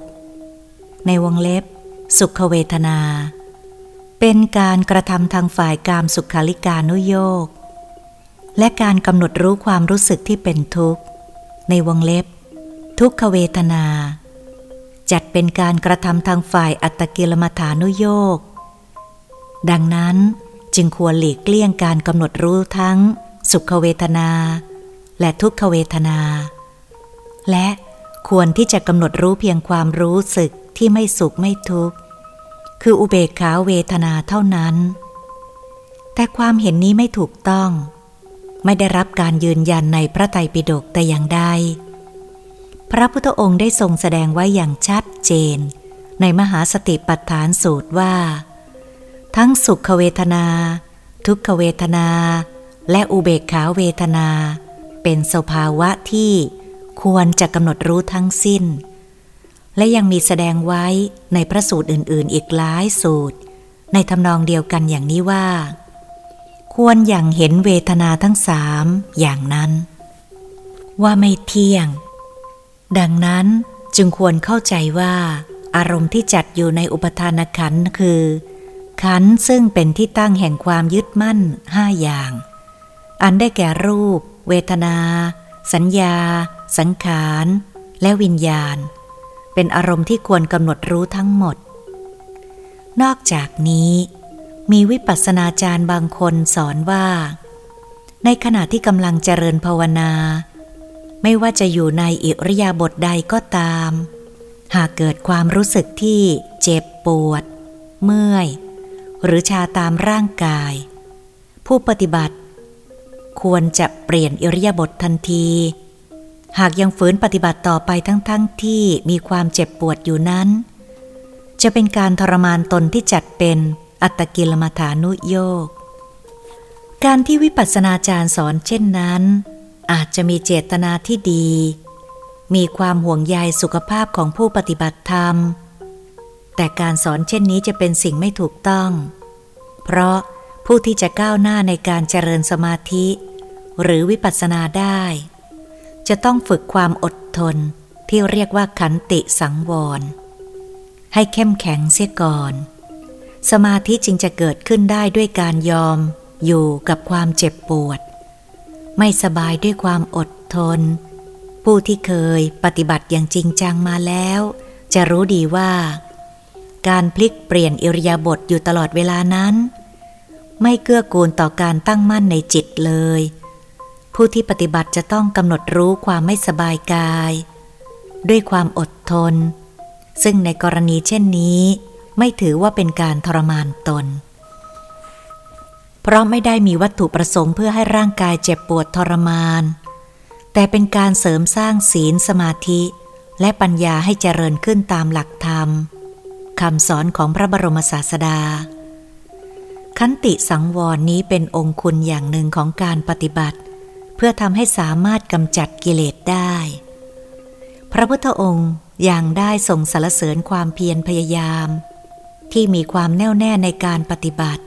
Speaker 1: ในวงเล็บ สุขเวทนา เป็นการกระทำทางฝ่ายกามสุขาลิกานุโยกและการกำหนดรู้ความรู้สึกที่เป็นทุกข์ ในวงเล็บ ทุกขเวทนา จัดเป็นการกระทำทางฝ่ายอัตตกิลมัฐานุโยกดังนั้น จึงควรหลีกเลี่ยงการกำหนดรู้ทั้ง สุขเวทนา และทุกขเวทนา และควรที่จะกำหนดรู้เพียงความรู้สึกที่ไม่สุขไม่ทุกข์ คืออุเบกขาเวทนาเท่านั้น แต่ความเห็นนี้ไม่ถูกต้อง ไม่ได้รับการยืนยันในพระไตรปิฎกแต่อย่างใด พระพุทธองค์ได้ทรงแสดงไว้อย่างชัดเจน ในมหาสติปัฏฐานสูตรว่า ทั้งสุขเวทนา ทุกขเวทนา และอุเบกขาเวทนา เป็นสภาวะที่ควรจะกำหนดรู้ทั้งสิ้น และยังมีแสดงไว้ในพระสูตรอื่น ๆ อีกหลายสูตร ในทำนองเดียวกันอย่างนี้ว่า ควรอย่างเห็นเวทนาทั้งสามอย่างนั้น ว่าไม่เที่ยง ดังนั้นจึงควรเข้าใจว่า อารมณ์ที่จัดอยู่ในอุปทานขันคือ ขันซึ่งเป็นที่ตั้งแห่งความยึดมั่นห้าอย่าง อันได้แก่รูป เวทนา สัญญา สังขาร และวิญญาณ เป็นอารมณ์ที่ควรกำหนดรู้ทั้งหมด นอกจากนี้ มีวิปัสสนาจารย์บางคนสอนว่า ในขณะที่กำลังเจริญภาวนา ไม่ว่าจะอยู่ในอิริยาบถใดก็ตาม หากเกิดความรู้สึกที่เจ็บปวด เมื่อย หรือชาตามร่างกาย ผู้ปฏิบัติ ควรจะเปลี่ยนอิริยาบถทันที หากยังฝืนปฏิบัติต่อไปทั้งๆทที่มีความเจ็บปวดอยู่นั้น จะเป็นการทรมานตนที่จัดเป็นอัตกิลมัฐานุโยกการที่วิปัสสนาจารย์สอนเช่นนั้น อาจจะมีเจตนาที่ดี มีความห่วงใยสุขภาพของผู้ปฏิบัติธรรม แต่การสอนเช่นนี้จะเป็นสิ่งไม่ถูกต้อง เพราะผู้ที่จะก้าวหน้าในการเจริญสมาธิ หรือวิปัสสนาได้ จะต้องฝึกความอดทนที่เรียกว่าขันติสังวร ให้เข้มแข็งเสียก่อน สมาธิจึงจะเกิดขึ้นได้ด้วยการยอมอยู่กับความเจ็บปวด ไม่สบายด้วยความอดทน ผู้ที่เคยปฏิบัติอย่างจริงจังมาแล้ว จะรู้ดีว่า การพลิกเปลี่ยนอิริยาบถอยู่ตลอดเวลานั้น ไม่เกื้อกูลต่อการตั้งมั่นในจิตเลย ผู้ที่ปฏิบัติจะต้องกำหนดรู้ความไม่สบายกาย ด้วยความอดทน ซึ่งในกรณีเช่นนี้ ไม่ถือว่าเป็นการทรมานตน เพราะไม่ได้มีวัตถุประสงค์เพื่อให้ร่างกายเจ็บปวดทรมาน แต่เป็นการเสริมสร้างศีลสมาธิ และปัญญาให้เจริญขึ้นตามหลักธรรม คำสอนของพระบรมศาสดา ขันติสังวรนี้เป็นองคุณอย่างหนึ่งของการปฏิบัติ เพื่อทำให้สามารถกำจัดกิเลสได้ พระพุทธองค์ยังได้ส่งสรรเสริญความเพียรพยายาม ที่มีความแน่วแน่ในการปฏิบัติ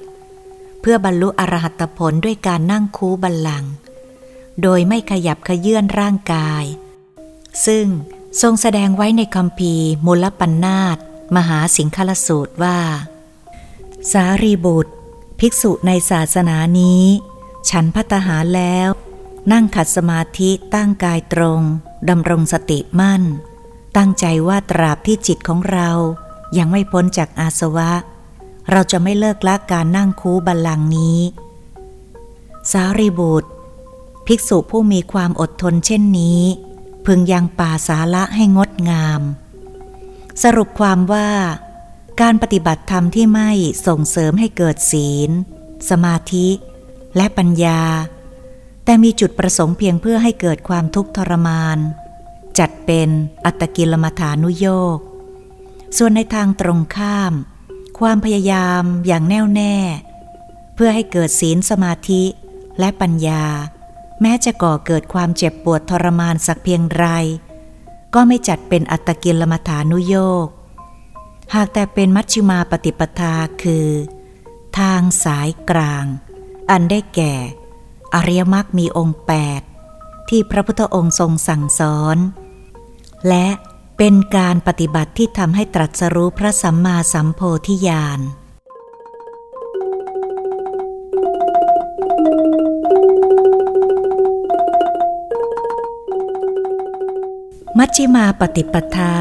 Speaker 1: เพื่อบรรลุอรหัตผลด้วยการนั่งคูบัลลังโดยไม่ขยับขยื่นร่างกาย ซึ่งทรงแสดงไว้ในคำพีมูลปัญนาต มหาสิงคลสูตรว่า สารีบุตร ภิกษุในศาสนานี้ ฉันพัตหารแล้ว นั่งขัดสมาธิตั้งกายตรงดำรงสติมั่น ตั้งใจว่าตราบที่จิตของเรายังไม่พ้นจากอาสวะ เราจะไม่เลิกละการนั่งคูบัลลังนี้ สารีบุตร ภิกษุผู้มีความอดทนเช่นนี้ พึงยังป่าสาละให้งดงาม สรุปความว่า การปฏิบัติธรรมที่ไม่ส่งเสริมให้เกิดศีล สมาธิ และปัญญา แต่มีจุดประสงค์เพียงเพื่อให้เกิดความทุกข์ทรมาน จัดเป็นอัตกิลมัฐานุโยกส่วนในทางตรงข้าม ความพยายามอย่างแน่วแน่ เพื่อให้เกิดศีลสมาธิและปัญญา แม้จะก่อเกิดความเจ็บปวดทรมานสักเพียงไร ก็ไม่จัดเป็นอัตกิลมัฐานุโยก หากแต่เป็นมัชฌิมาปฏิปทาคือ ทางสายกลาง อันได้แก่ อริยมรรคมีองค์แปดที่พระพุทธองค์ทรงสั่งสอน และเป็นการปฏิบัติที่ทำให้ตรัสรู้พระสัมมาสัมโพธิญาณ มัชฌิมาปฏิปทา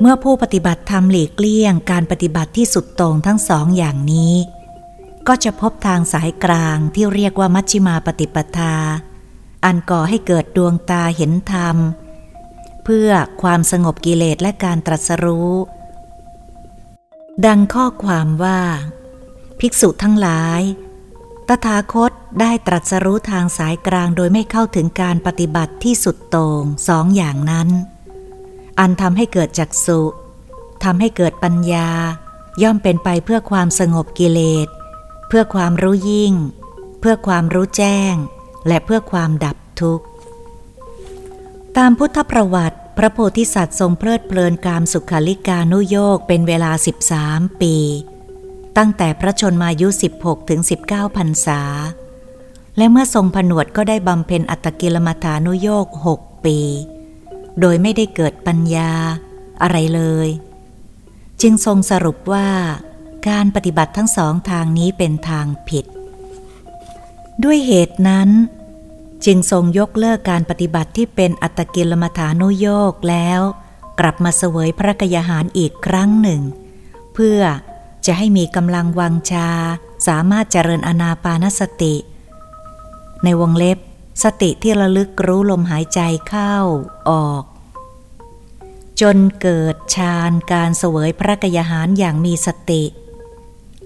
Speaker 1: เมื่อผู้ปฏิบัติธรรมหลีกเลี่ยงการปฏิบัติที่สุดตรงทั้งสองอย่างนี้ ก็จะพบทางสายกลางที่เรียกว่ามัชฌิมาปฏิปทา อันก่อให้เกิดดวงตาเห็นธรรม เพื่อความสงบกิเลสและการตรัสรู้ ดังข้อความว่า ภิกษุทั้งหลาย ตถาคตได้ตรัสรู้ทางสายกลางโดยไม่เข้าถึงการปฏิบัติที่สุดโตรงสองอย่างนั้น อันทำให้เกิดจักสุทำให้เกิดปัญญา ย่อมเป็นไปเพื่อความสงบกิเลส เพื่อความรู้ยิ่ง เพื่อความรู้แจ้ง และเพื่อความดับทุกข์ ตามพุทธประวัติ พระโพธิสัตว์ทรงเพลิดเพลินกามสุขาลิกานุโยกเป็นเวลา 13 ปี ตั้งแต่พระชนมายุ 16 ถึง 19พรรษา และเมื่อทรงผนวดก็ได้บำเพ็ญอัตกิลมัฐานุโยก6ปี โดยไม่ได้เกิดปัญญาอะไรเลย จึงทรงสรุปว่า การปฏิบัติทั้งสองทางนี้เป็นทางผิด ด้วยเหตุนั้น จึงทรงยกเลิกการปฏิบัติที่เป็นอัตกิลมฐานุโยกแล้ว กลับมาเสวยพระกยาหารอีกครั้งหนึ่ง เพื่อ จะให้มีกำลังวังชา สามารถเจริญอนาปานสติ ในวงเล็บ สติที่ระลึกรู้ลมหายใจเข้าออก จนเกิดฌานการเสวยพระกยาหารอย่างมีสติ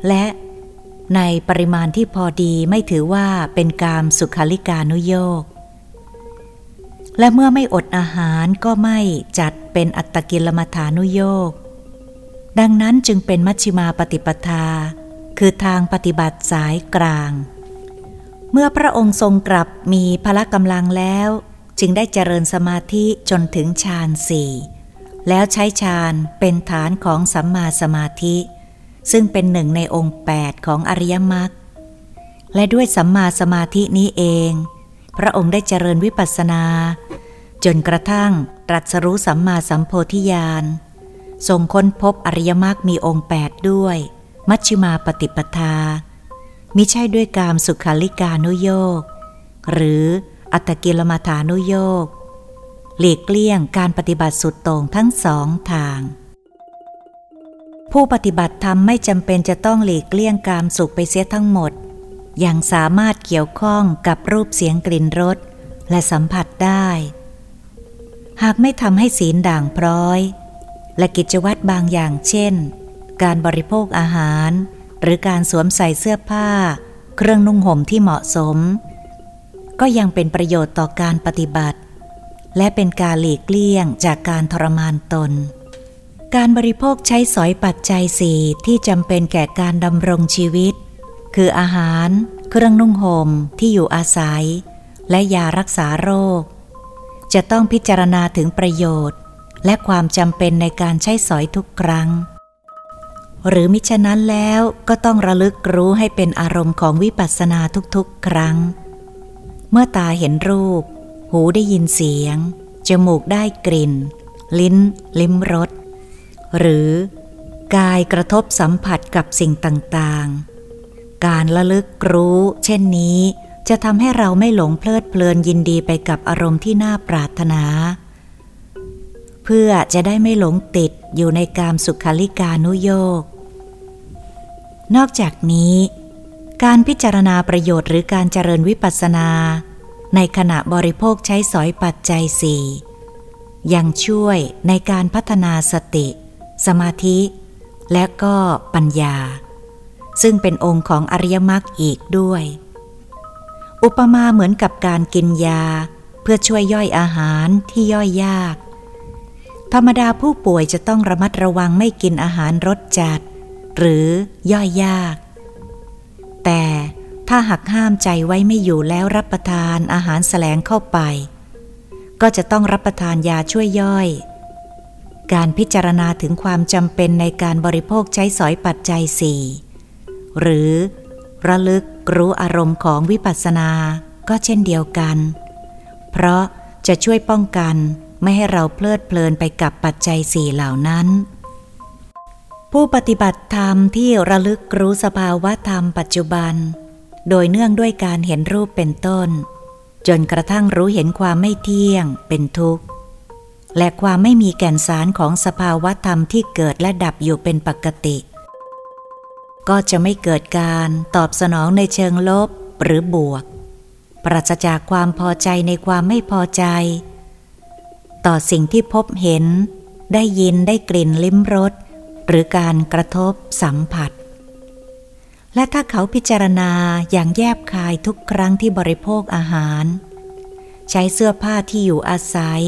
Speaker 1: และในปริมาณที่พอดีไม่ถือว่าเป็นกามสุขาลิกานุโยกและเมื่อไม่อดอาหารก็ไม่จัดเป็นอัตตกิลมัฐานุโยก ดังนั้นจึงเป็นมัชฌิมาปฏิปทา คือทางปฏิบัติสายกลาง เมื่อพระองค์ทรงกลับมีพละกำลังแล้ว จึงได้เจริญสมาธิจนถึงฌานสี่แล้วใช้ฌานเป็นฐานของสัมมาสมาธิ ซึ่งเป็นหนึ่งในองค์แปดของอริยมรรคและด้วยสัมมาสมาธินี้เอง พระองค์ได้เจริญวิปัสสนา จนกระทั่งตรัสรู้สัมมาสัมโพธิญาณ ทรงค้นพบอริยมรรคมีองค์แปดด้วย มัชฌิมาปฏิปทา มิใช่ด้วยกามสุขาลิกานุโยกหรืออัตกิลมาฐานุโยกหลีกเลี่ยงการปฏิบัติสุดตรงทั้งสองทาง ผู้ปฏิบัติธรรมไม่จำเป็นจะต้องหลีกเลี่ยงกามสุขไปเสียทั้งหมด ยังสามารถเกี่ยวข้องกับรูปเสียงกลิ่นรสและสัมผัสได้ หากไม่ทำให้ศีลด่างพร้อย และกิจวัตรบางอย่างเช่น การบริโภคอาหาร หรือการสวมใส่เสื้อผ้า เครื่องนุ่งห่มที่เหมาะสม ก็ยังเป็นประโยชน์ต่อการปฏิบัติ และเป็นการหลีกเลี่ยงจากการทรมานตน การบริโภคใช้สอยปัจจัยสี่ที่จำเป็นแก่การดำรงชีวิต คืออาหาร เครื่องนุ่งห่มที่อยู่อาศัย และยารักษาโรค จะต้องพิจารณาถึงประโยชน์ และความจำเป็นในการใช้สอยทุกครั้ง หรือมิฉะนั้นแล้วก็ต้องระลึกรู้ให้เป็นอารมณ์ของวิปัสสนาทุกๆ ครั้ง เมื่อตาเห็นรูป หูได้ยินเสียง จมูกได้กลิ่น ลิ้น ลิ้มรส หรือกายกระทบสัมผัสกับสิ่งต่างๆ การระลึกรู้ เช่นนี้ จะทำให้เราไม่หลงเพลิดเพลินยินดีไปกับอารมณ์ที่น่าปรารถนา เพื่อจะได้ไม่หลงติดอยู่ในกามสุขาลิกานุโยก นอกจากนี้ การพิจารณาประโยชน์หรือการเจริญวิปัสสนา ในขณะบริโภคใช้สอยปัจจัยสี่ยังช่วยในการพัฒนาสติ สมาธิ และก็ปัญญา ซึ่งเป็นองค์ของอริยมรรคอีกด้วย อุปมาเหมือนกับการกินยา เพื่อช่วยย่อยอาหารที่ย่อยยาก ธรรมดาผู้ป่วยจะต้องระมัดระวังไม่กินอาหารรสจัด หรือย่อยยาก แต่ถ้าหักห้ามใจไว้ไม่อยู่แล้วรับประทานอาหารแสลงเข้าไป ก็จะต้องรับประทานยาช่วยย่อย การพิจารณาถึงความจำเป็นในการบริโภคใช้สอยปัจจัยสี่หรือระลึกรู้อารมณ์ของวิปัสสนาก็เช่นเดียวกัน เพราะจะช่วยป้องกัน ไม่ให้เราเพลิดเพลินไปกับปัจจัยสี่เหล่านั้น ผู้ปฏิบัติธรรมที่ระลึกรู้สภาวะธรรมปัจจุบัน โดยเนื่องด้วยการเห็นรูปเป็นต้น จนกระทั่งรู้เห็นความไม่เที่ยงเป็นทุกข์ และความไม่มีแก่นสารของสภาวะธรรมที่เกิดและดับอยู่เป็นปกติ ก็จะไม่เกิดการตอบสนองในเชิงลบหรือบวก ปราศจากความพอใจในความไม่พอใจ ต่อสิ่งที่พบเห็น ได้ยินได้กลิ่นลิ้มรส หรือการกระทบสัมผัส และถ้าเขาพิจารณาอย่างแยบคายทุกครั้งที่บริโภคอาหาร ใช้เสื้อผ้าที่อยู่อาศัย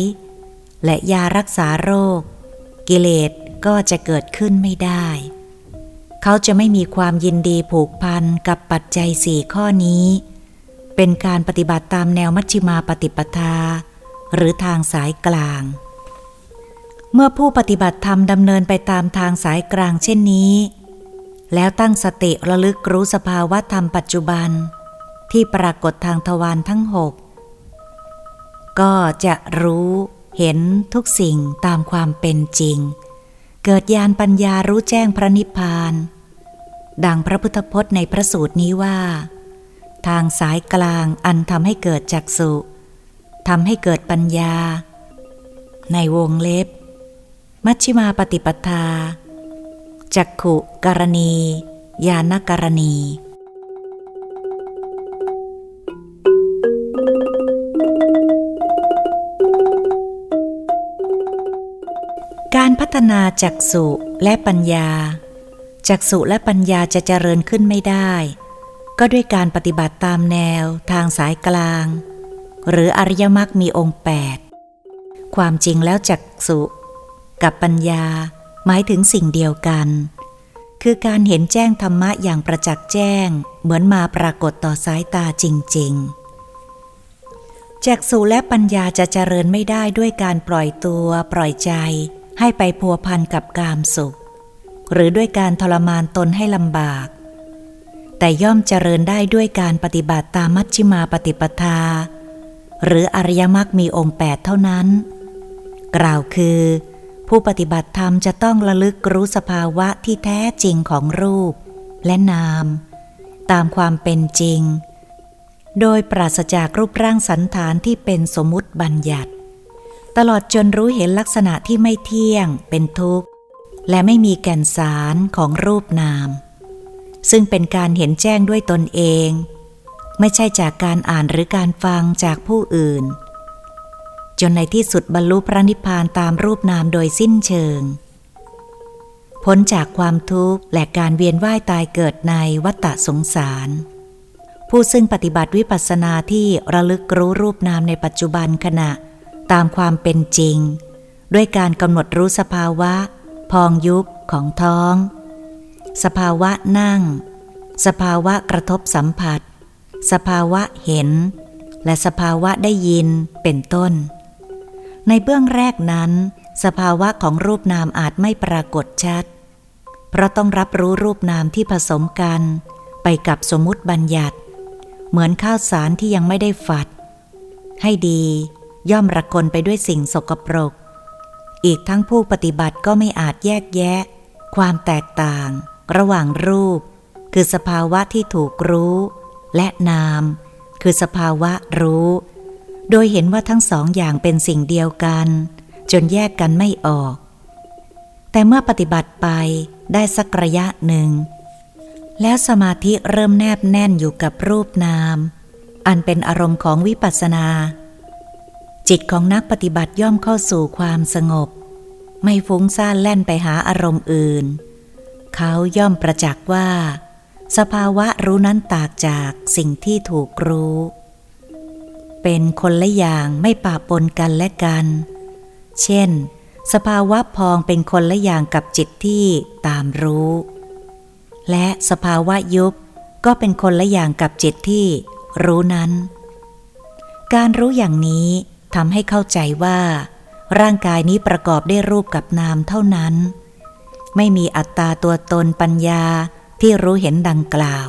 Speaker 1: และยารักษาโรค กิเลสก็จะเกิดขึ้นไม่ได้ เขาจะไม่มีความยินดีผูกพันกับปัจจัยสี่ข้อนี้ เป็นการปฏิบัติตามแนวมัชฌิมาปฏิปทา หรือทางสายกลาง เมื่อผู้ปฏิบัติธรรมดำเนินไปตามทางสายกลางเช่นนี้ แล้วตั้งสติระลึกรู้สภาวะธรรมปัจจุบัน ที่ปรากฏทางทวารทั้งหกก็จะรู้เห็นทุกสิ่งตามความเป็นจริง เกิดญาณปัญญารู้แจ้งพระนิพพาน ดังพระพุทธพจน์ในพระสูตรนี้ว่า ทางสายกลางอันทำให้เกิดจักสุ ทำให้เกิดปัญญา ในวงเล็บ มัชฌิมาปฏิปทา จักขุกรณี ญาณกรณี การพัฒนาจักสุและปัญญา จักสุและปัญญาจะเจริญขึ้นไม่ได้ ก็ด้วยการปฏิบัติตามแนวทางสายกลาง หรืออริยมรรคมีองค์แปดความจริงแล้วจักสุ กับปัญญาหมายถึงสิ่งเดียวกัน คือการเห็นแจ้งธรรมะอย่างประจักษ์แจ้ง เหมือนมาปรากฏต่อสายตาจริง ๆจากสูและปัญญาจะเจริญไม่ได้ด้วยการปล่อยตัวปล่อยใจ ให้ไปพัวพันกับกามสุข หรือด้วยการทรมานตนให้ลำบาก แต่ย่อมเจริญได้ด้วยการปฏิบัติตามมัชฌิมาปฏิปทา หรืออริยมรรคมีองค์แปดเท่านั้น กล่าวคือ ผู้ปฏิบัติธรรมจะต้องระลึกรู้สภาวะที่แท้จริงของรูป และนาม ตามความเป็นจริง โดยปราศจากรูปร่างสันฐานที่เป็นสมมุติบัญญัติ ตลอดจนรู้เห็นลักษณะที่ไม่เที่ยง เป็นทุกข์ และไม่มีแก่นสารของรูปนาม ซึ่งเป็นการเห็นแจ้งด้วยตนเอง ไม่ใช่จากการอ่านหรือการฟังจากผู้อื่น จนในที่สุดบรรลุพระนิพพานตามรูปนามโดยสิ้นเชิง พ้นจากความทุกข์และการเวียนว่ายตายเกิดในวัฏสงสาร ผู้ซึ่งปฏิบัติวิปัสสนาที่ระลึกรู้รูปนามในปัจจุบันขณะตามความเป็นจริง ด้วยการกำหนดรู้สภาวะ พองยุบของท้อง สภาวะนั่ง สภาวะกระทบสัมผัส สภาวะเห็น และสภาวะได้ยินเป็นต้น ในเบื้องแรกนั้น สภาวะของรูปนามอาจไม่ปรากฏชัด เพราะต้องรับรู้รูปนามที่ผสมกัน ไปกับสมมติบัญญัติ เหมือนข้าวสารที่ยังไม่ได้ฝัด ให้ดีย่อมระกลไปด้วยสิ่งสกปรก อีกทั้งผู้ปฏิบัติก็ไม่อาจแยกแยะ ความแตกต่าง ระหว่างรูป คือสภาวะที่ถูกรู้ และนาม คือสภาวะรู้ โดยเห็นว่าทั้งสองอย่างเป็นสิ่งเดียวกัน จนแยกกันไม่ออก แต่เมื่อปฏิบัติไปได้สักระยะหนึ่ง แล้วสมาธิเริ่มแนบแน่นอยู่กับรูปนาม อันเป็นอารมณ์ของวิปัสสนา จิตของนักปฏิบัติย่อมเข้าสู่ความสงบ ไม่ฟุ้งซ่านแล่นไปหาอารมณ์อื่น เขาย่อมประจักษ์ว่า สภาวะรู้นั้นตากจากสิ่งที่ถูกรู้ เป็นคนละอย่างไม่ปะปนกันและกัน เช่น สภาวะพองเป็นคนละอย่างกับจิตที่ตามรู้ และสภาวะยุบก็เป็นคนละอย่างกับจิตที่รู้นั้น การรู้อย่างนี้ทำให้เข้าใจว่า ร่างกายนี้ประกอบด้วยรูปกับนามเท่านั้น ไม่มีอัตตาตัวตนปัญญา ที่รู้เห็นดังกล่าว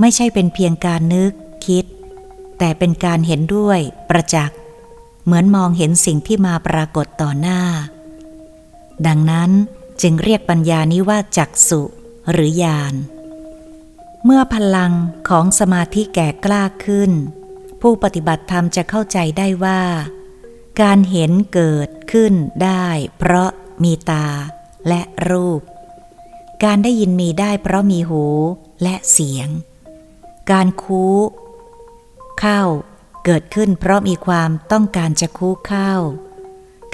Speaker 1: ไม่ใช่เป็นเพียงการนึกคิด แต่เป็นการเห็นด้วยประจักษ์เหมือนมองเห็นสิ่งที่มาปรากฏต่อหน้า ดังนั้นจึงเรียกปัญญานี้ว่าจักสุหรือญาณเมื่อพลังของสมาธิแก่กล้าขึ้น ผู้ปฏิบัติธรรมจะเข้าใจได้ว่า การเห็นเกิดขึ้นได้ เพราะมีตาและรูป การได้ยินมีได้เพราะมีหูและเสียง การคู้ เข้า เกิดขึ้นเพราะมีความต้องการจะคู้เข้า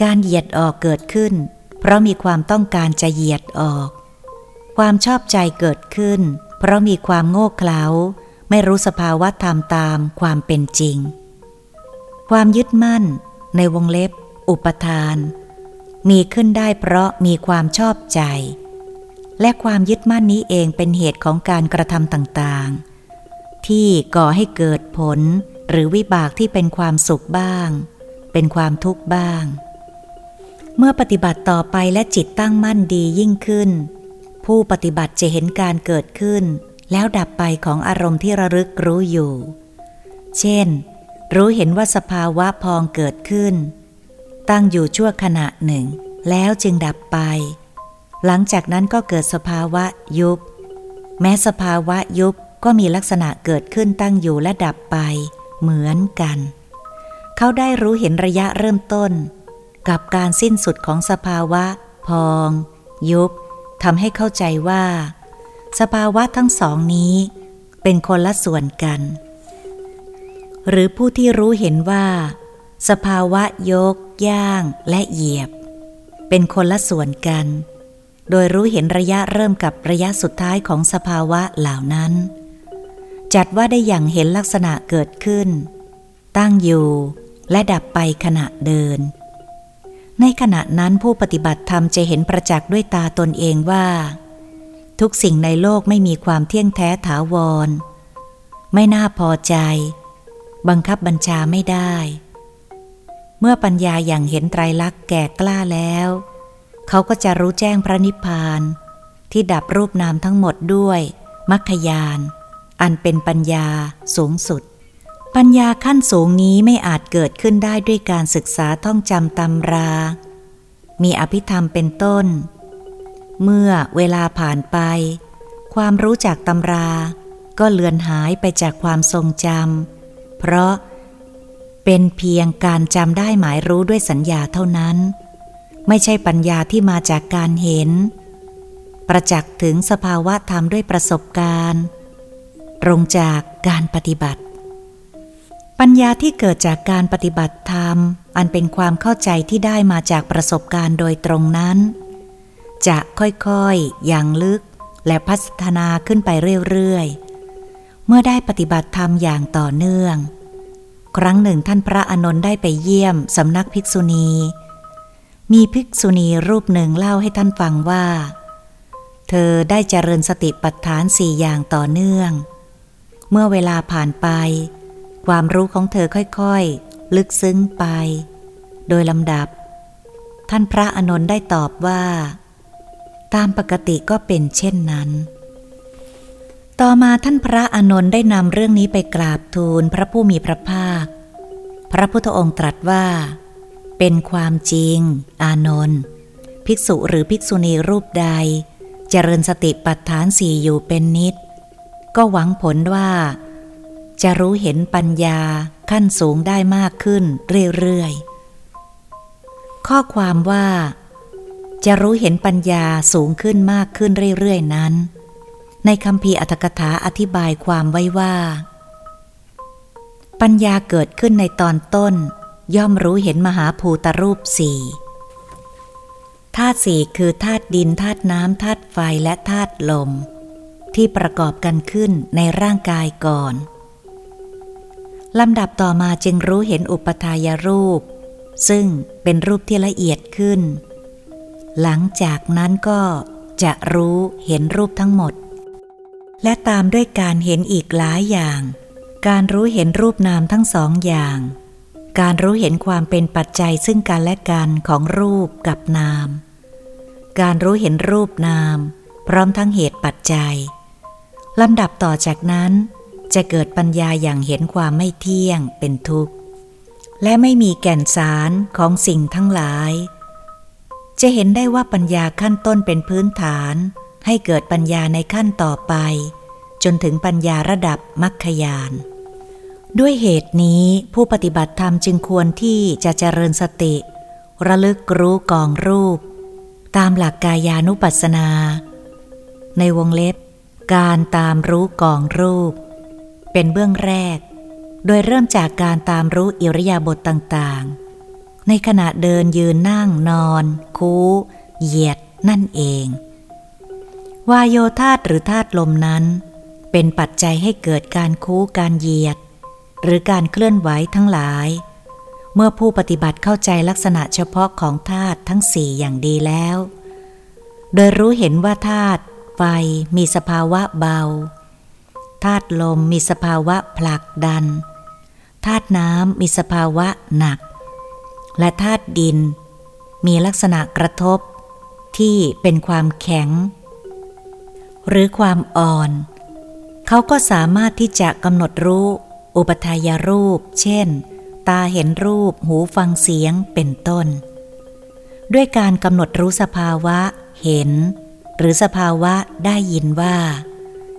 Speaker 1: การเหยียดออกเกิดขึ้น เพราะมีความต้องการจะเหยียดออก ความชอบใจเกิดขึ้น เพราะมีความโง่เขลาไม่รู้สภาวะธรรมตามความเป็นจริง ความยึดมั่น ในวงเล็บ อุปทาน มีขึ้นได้เพราะมีความชอบใจ และความยึดมั่นนี้เองเป็นเหตุของการกระทำต่างๆ ที่ก่อให้เกิดผลหรือวิบากที่เป็นความสุขบ้าง เป็นความทุกข์บ้าง เมื่อปฏิบัติต่อไปและจิตตั้งมั่นดียิ่งขึ้น ผู้ปฏิบัติจะเห็นการเกิดขึ้น แล้วดับไปของอารมณ์ที่ระลึกรู้อยู่ เช่น รู้เห็นว่าสภาวะพองเกิดขึ้น ตั้งอยู่ชั่วขณะหนึ่ง แล้วจึงดับไป หลังจากนั้นก็เกิดสภาวะยุบ แม้สภาวะยุบก็มีลักษณะเกิดขึ้นตั้งอยู่และดับไป เหมือนกัน เขาได้รู้เห็นระยะเริ่มต้น กับการสิ้นสุดของสภาวะ พอง ยุบทำให้เข้าใจว่า สภาวะทั้งสองนี้ เป็นคนละส่วนกัน หรือผู้ที่รู้เห็นว่า สภาวะยก ย่างและเหยียบ เป็นคนละส่วนกัน โดยรู้เห็นระยะเริ่มกับระยะสุดท้ายของสภาวะเหล่านั้น จัดว่าได้อย่างเห็นลักษณะเกิดขึ้น ตั้งอยู่และดับไปขณะเดิน ในขณะนั้นผู้ปฏิบัติธรรมจะเห็นประจักษ์ด้วยตาตนเองว่า ทุกสิ่งในโลกไม่มีความเที่ยงแท้ถาวร ไม่น่าพอใจ บังคับบัญชาไม่ได้ เมื่อปัญญาอย่างเห็นไตรลักษณ์แก่กล้าแล้ว เขาก็จะรู้แจ้งพระนิพพาน ที่ดับรูปนามทั้งหมดด้วยมัคคยาน อันเป็นปัญญาสูงสุด ปัญญาขั้นสูงนี้ไม่อาจเกิดขึ้นได้ด้วยการศึกษาท่องจำตำรา มีอภิธรรมเป็นต้น เมื่อเวลาผ่านไป ความรู้จากตำรา ก็เลือนหายไปจากความทรงจำเพราะเป็นเพียงการจำได้หมายรู้ด้วยสัญญาเท่านั้น ไม่ใช่ปัญญาที่มาจากการเห็น ประจักษ์ถึงสภาวะธรรมด้วยประสบการณ์ ตรงจากการปฏิบัติ ปัญญาที่เกิดจากการปฏิบัติธรรม อันเป็นความเข้าใจที่ได้มาจากประสบการณ์โดยตรงนั้น จะค่อยๆ อย่างลึกและพัฒนาขึ้นไปเรื่อยๆ เมื่อได้ปฏิบัติธรรมอย่างต่อเนื่อง ครั้งหนึ่งท่านพระอนนท์ได้ไปเยี่ยมสำนักภิกษุณี มีภิกษุณีรูปหนึ่งเล่าให้ท่านฟังว่า เธอได้เจริญสติปัฏฐานสี่อย่างต่อเนื่อง เมื่อเวลาผ่านไป ความรู้ของเธอค่อยๆ ลึกซึ้งไป โดยลำดับ ท่านพระอนนท์ได้ตอบว่า ตามปกติก็เป็นเช่นนั้น ต่อมาท่านพระอนนท์ได้นำเรื่องนี้ไปกราบทูลพระผู้มีพระภาค พระพุทธองค์ตรัสว่า เป็นความจริง อานนท์ภิกษุหรือภิกษุณีรูปใด เจริญสติปัฏฐานสี่อยู่เป็นนิด ก็หวังผลว่า จะรู้เห็นปัญญาขั้นสูงได้มากขึ้นเรื่อยๆ ข้อความว่า จะรู้เห็นปัญญาสูงขึ้นมากขึ้นเรื่อยๆ นั้น ในคำพีอัตถกถาอธิบายความไว้ว่า ปัญญาเกิดขึ้นในตอนต้น ย่อมรู้เห็นมหาภูตรูปสี่ธาตุสี่คือธาตุดินธาตุน้ำธาตุไฟและธาตุลม ที่ประกอบกันขึ้นในร่างกายก่อนลำดับต่อมาจึงรู้เห็นอุปทายรูป ซึ่งเป็นรูปที่ละเอียดขึ้น หลังจากนั้นก็จะรู้เห็นรูปทั้งหมด และตามด้วยการเห็นอีกหลายอย่าง การรู้เห็นรูปนามทั้งสองอย่าง การรู้เห็นความเป็นปัจจัยซึ่งกันและกันของรูปกับนาม การรู้เห็นรูปนาม พร้อมทั้งเหตุปัจจัยลำดับต่อจากนั้นจะเกิดปัญญาอย่างเห็นความไม่เที่ยงเป็นทุกข์ และไม่มีแก่นสารของสิ่งทั้งหลาย จะเห็นได้ว่าปัญญาขั้นต้นเป็นพื้นฐาน ให้เกิดปัญญาในขั้นต่อไป จนถึงปัญญาระดับมัคคยาน ด้วยเหตุนี้ผู้ปฏิบัติธรรมจึงควรที่จะเจริญสติ ระลึกรู้กองรูป ตามหลักกายานุปัสสนา ในวงเล็บ การตามรู้กองรูป เป็นเบื้องแรก โดยเริ่มจากการตามรู้อิริยาบถต่างๆ ในขณะเดินยืนนั่งนอน คูเหยียดนั่นเอง วายโยธาตหรือธาตุลมนั้น เป็นปัจจัยให้เกิดการคูการเหยียด หรือการเคลื่อนไหวทั้งหลาย เมื่อผู้ปฏิบัติเข้าใจลักษณะเฉพาะของธาตุทั้งสี่อย่างดีแล้ว โดยรู้เห็นว่าธาตุไฟมีสภาวะเบา ธาตุลมมีสภาวะผลักดัน ธาตุน้ำมีสภาวะหนัก และธาตุดิน มีลักษณะกระทบ ที่เป็นความแข็ง หรือความอ่อน เขาก็สามารถที่จะกำหนดรู้ อุปทายรูป เช่น ตาเห็นรูป หูฟังเสียง เป็นต้น ด้วยการกำหนดรู้สภาวะ เห็น หรือสภาวะได้ยินว่า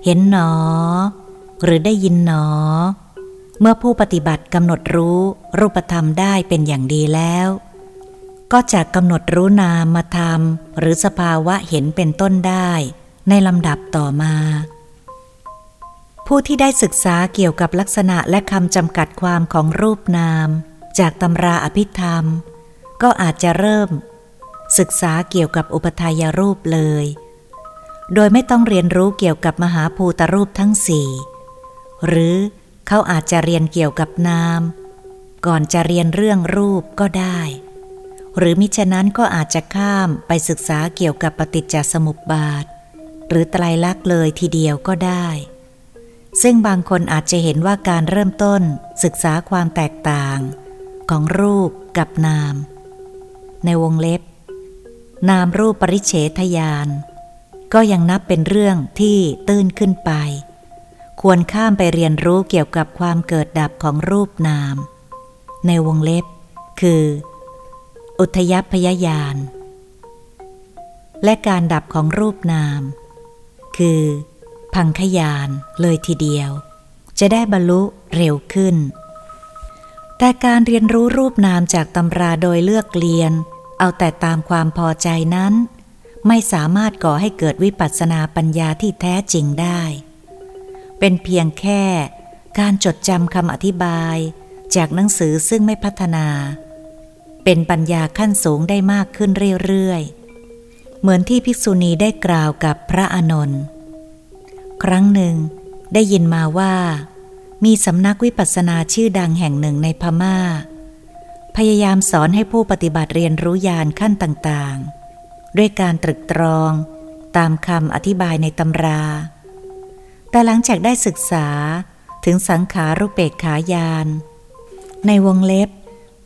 Speaker 1: เห็นหนอ หรือได้ยินหนอ เมื่อผู้ปฏิบัติกำหนดรู้รูปธรรมได้เป็นอย่างดีแล้ว ก็จะกำหนดรู้นามธรรมหรือสภาวะเห็นเป็นต้นได้ ในลำดับต่อมา ผู้ที่ได้ศึกษาเกี่ยวกับลักษณะและคำจำกัดความของรูปนาม จากตำราอภิธรรม ก็อาจจะเริ่ม ศึกษาเกี่ยวกับอุปทายรูปเลย โดยไม่ต้องเรียนรู้เกี่ยวกับมหาภูตรูปทั้งสี่หรือเขาอาจจะเรียนเกี่ยวกับนาม ก่อนจะเรียนเรื่องรูปก็ได้ หรือมิฉะนั้นก็อาจจะข้ามไปศึกษาเกี่ยวกับปฏิจจสมุปบาท หรือไตรลักษณ์เลยทีเดียวก็ได้ ซึ่งบางคนอาจจะเห็นว่าการเริ่มต้นศึกษาความแตกต่าง ของรูปกับนาม ในวงเล็บ นามรูปปริเฉทยาน ก็ยังนับเป็นเรื่องที่ตื้นขึ้นไป ควรข้ามไปเรียนรู้เกี่ยวกับความเกิดดับของรูปนาม ในวงเล็บ คือ อุทยพยายาน และการดับของรูปนาม คือ พังขยานเลยทีเดียว จะได้บรรลุเร็วขึ้น แต่การเรียนรู้รูปนามจากตำราโดยเลือกเรียน เอาแต่ตามความพอใจนั้น ไม่สามารถก่อให้เกิดวิปัสสนาปัญญาที่แท้จริงได้ เป็นเพียงแค่การจดจำคำอธิบายจากหนังสือซึ่งไม่พัฒนา เป็นปัญญาขั้นสูงได้มากขึ้นเรื่อยๆ เหมือนที่ภิกษุณีได้กล่าวกับพระอานนท์ ครั้งหนึ่ง ได้ยินมาว่า มีสำนักวิปัสสนาชื่อดังแห่งหนึ่งในพมา่า พยายามสอนให้ผู้ปฏิบัติเรียนรู้ญาณขั้นต่างๆ ด้วยการตรึกตรองตามคำอธิบายในตำรา แต่หลังจากได้ศึกษาถึงสังขารุเปกขายาน ในวงเล็บ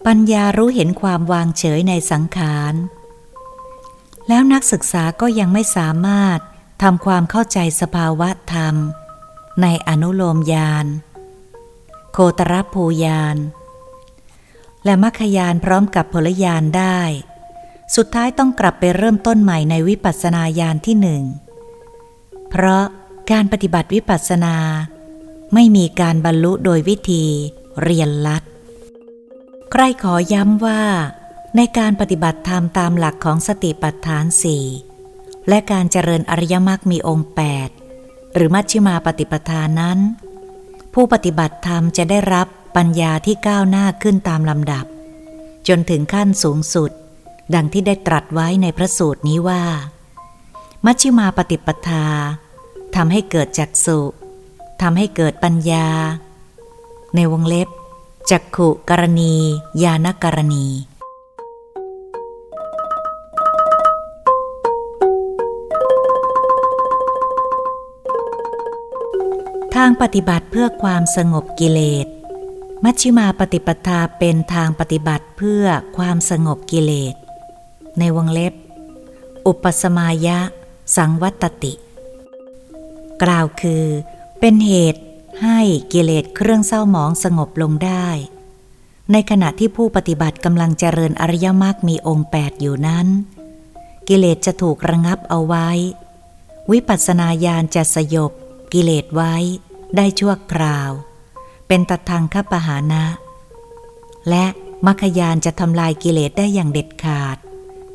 Speaker 1: ปัญญารู้เห็นความวางเฉยในสังขาร แล้วนักศึกษาก็ยังไม่สามารถ ทำความเข้าใจสภาวะธรรม ในอนุโลมยานโคตรภูยานและมัคคยานพร้อมกับพลยานได้ สุดท้ายต้องกลับไปเริ่มต้นใหม่ในวิปัสสนาญาณที่หนึ่ง เพราะการปฏิบัติวิปัสสนา ไม่มีการบรรลุโดยวิธีเรียนลัด ใครขอย้ำว่า ในการปฏิบัติธรรมตามหลักของสติปัฏฐานสี่ และการเจริญอริยมรรคมีองค์ 8 หรือมัชฌิมาปฏิปทานั้น ผู้ปฏิบัติธรรมจะได้รับปัญญาที่ก้าวหน้าขึ้นตามลำดับ จนถึงขั้นสูงสุด ดังที่ได้ตรัสไว้ในพระสูตรนี้ว่า มัชฌิมาปฏิปทาทำให้เกิดจักสุทำให้เกิดปัญญา ในวงเล็บจักขุกรณีญาณกรณี ทางปฏิบัติเพื่อความสงบกิเลส มัชฌิมาปฏิปทาเป็นทางปฏิบัติเพื่อความสงบกิเลส ในวงเล็บ อุปสมายะ สังวัตติ กล่าวคือ เป็นเหตุให้กิเลสเครื่องเศร้าหมองสงบลงได้ ในขณะที่ผู้ปฏิบัติกำลังเจริญอริยมรรคมีองค์แปดอยู่นั้น กิเลสจะถูกระงับเอาไว้ วิปัสสนาญาณจะสยบกิเลสไว้ ได้ชั่วคราว เป็นตัทางคปหานะ และมัคคยานจะทำลายกิเลสได้อย่างเด็ดขาด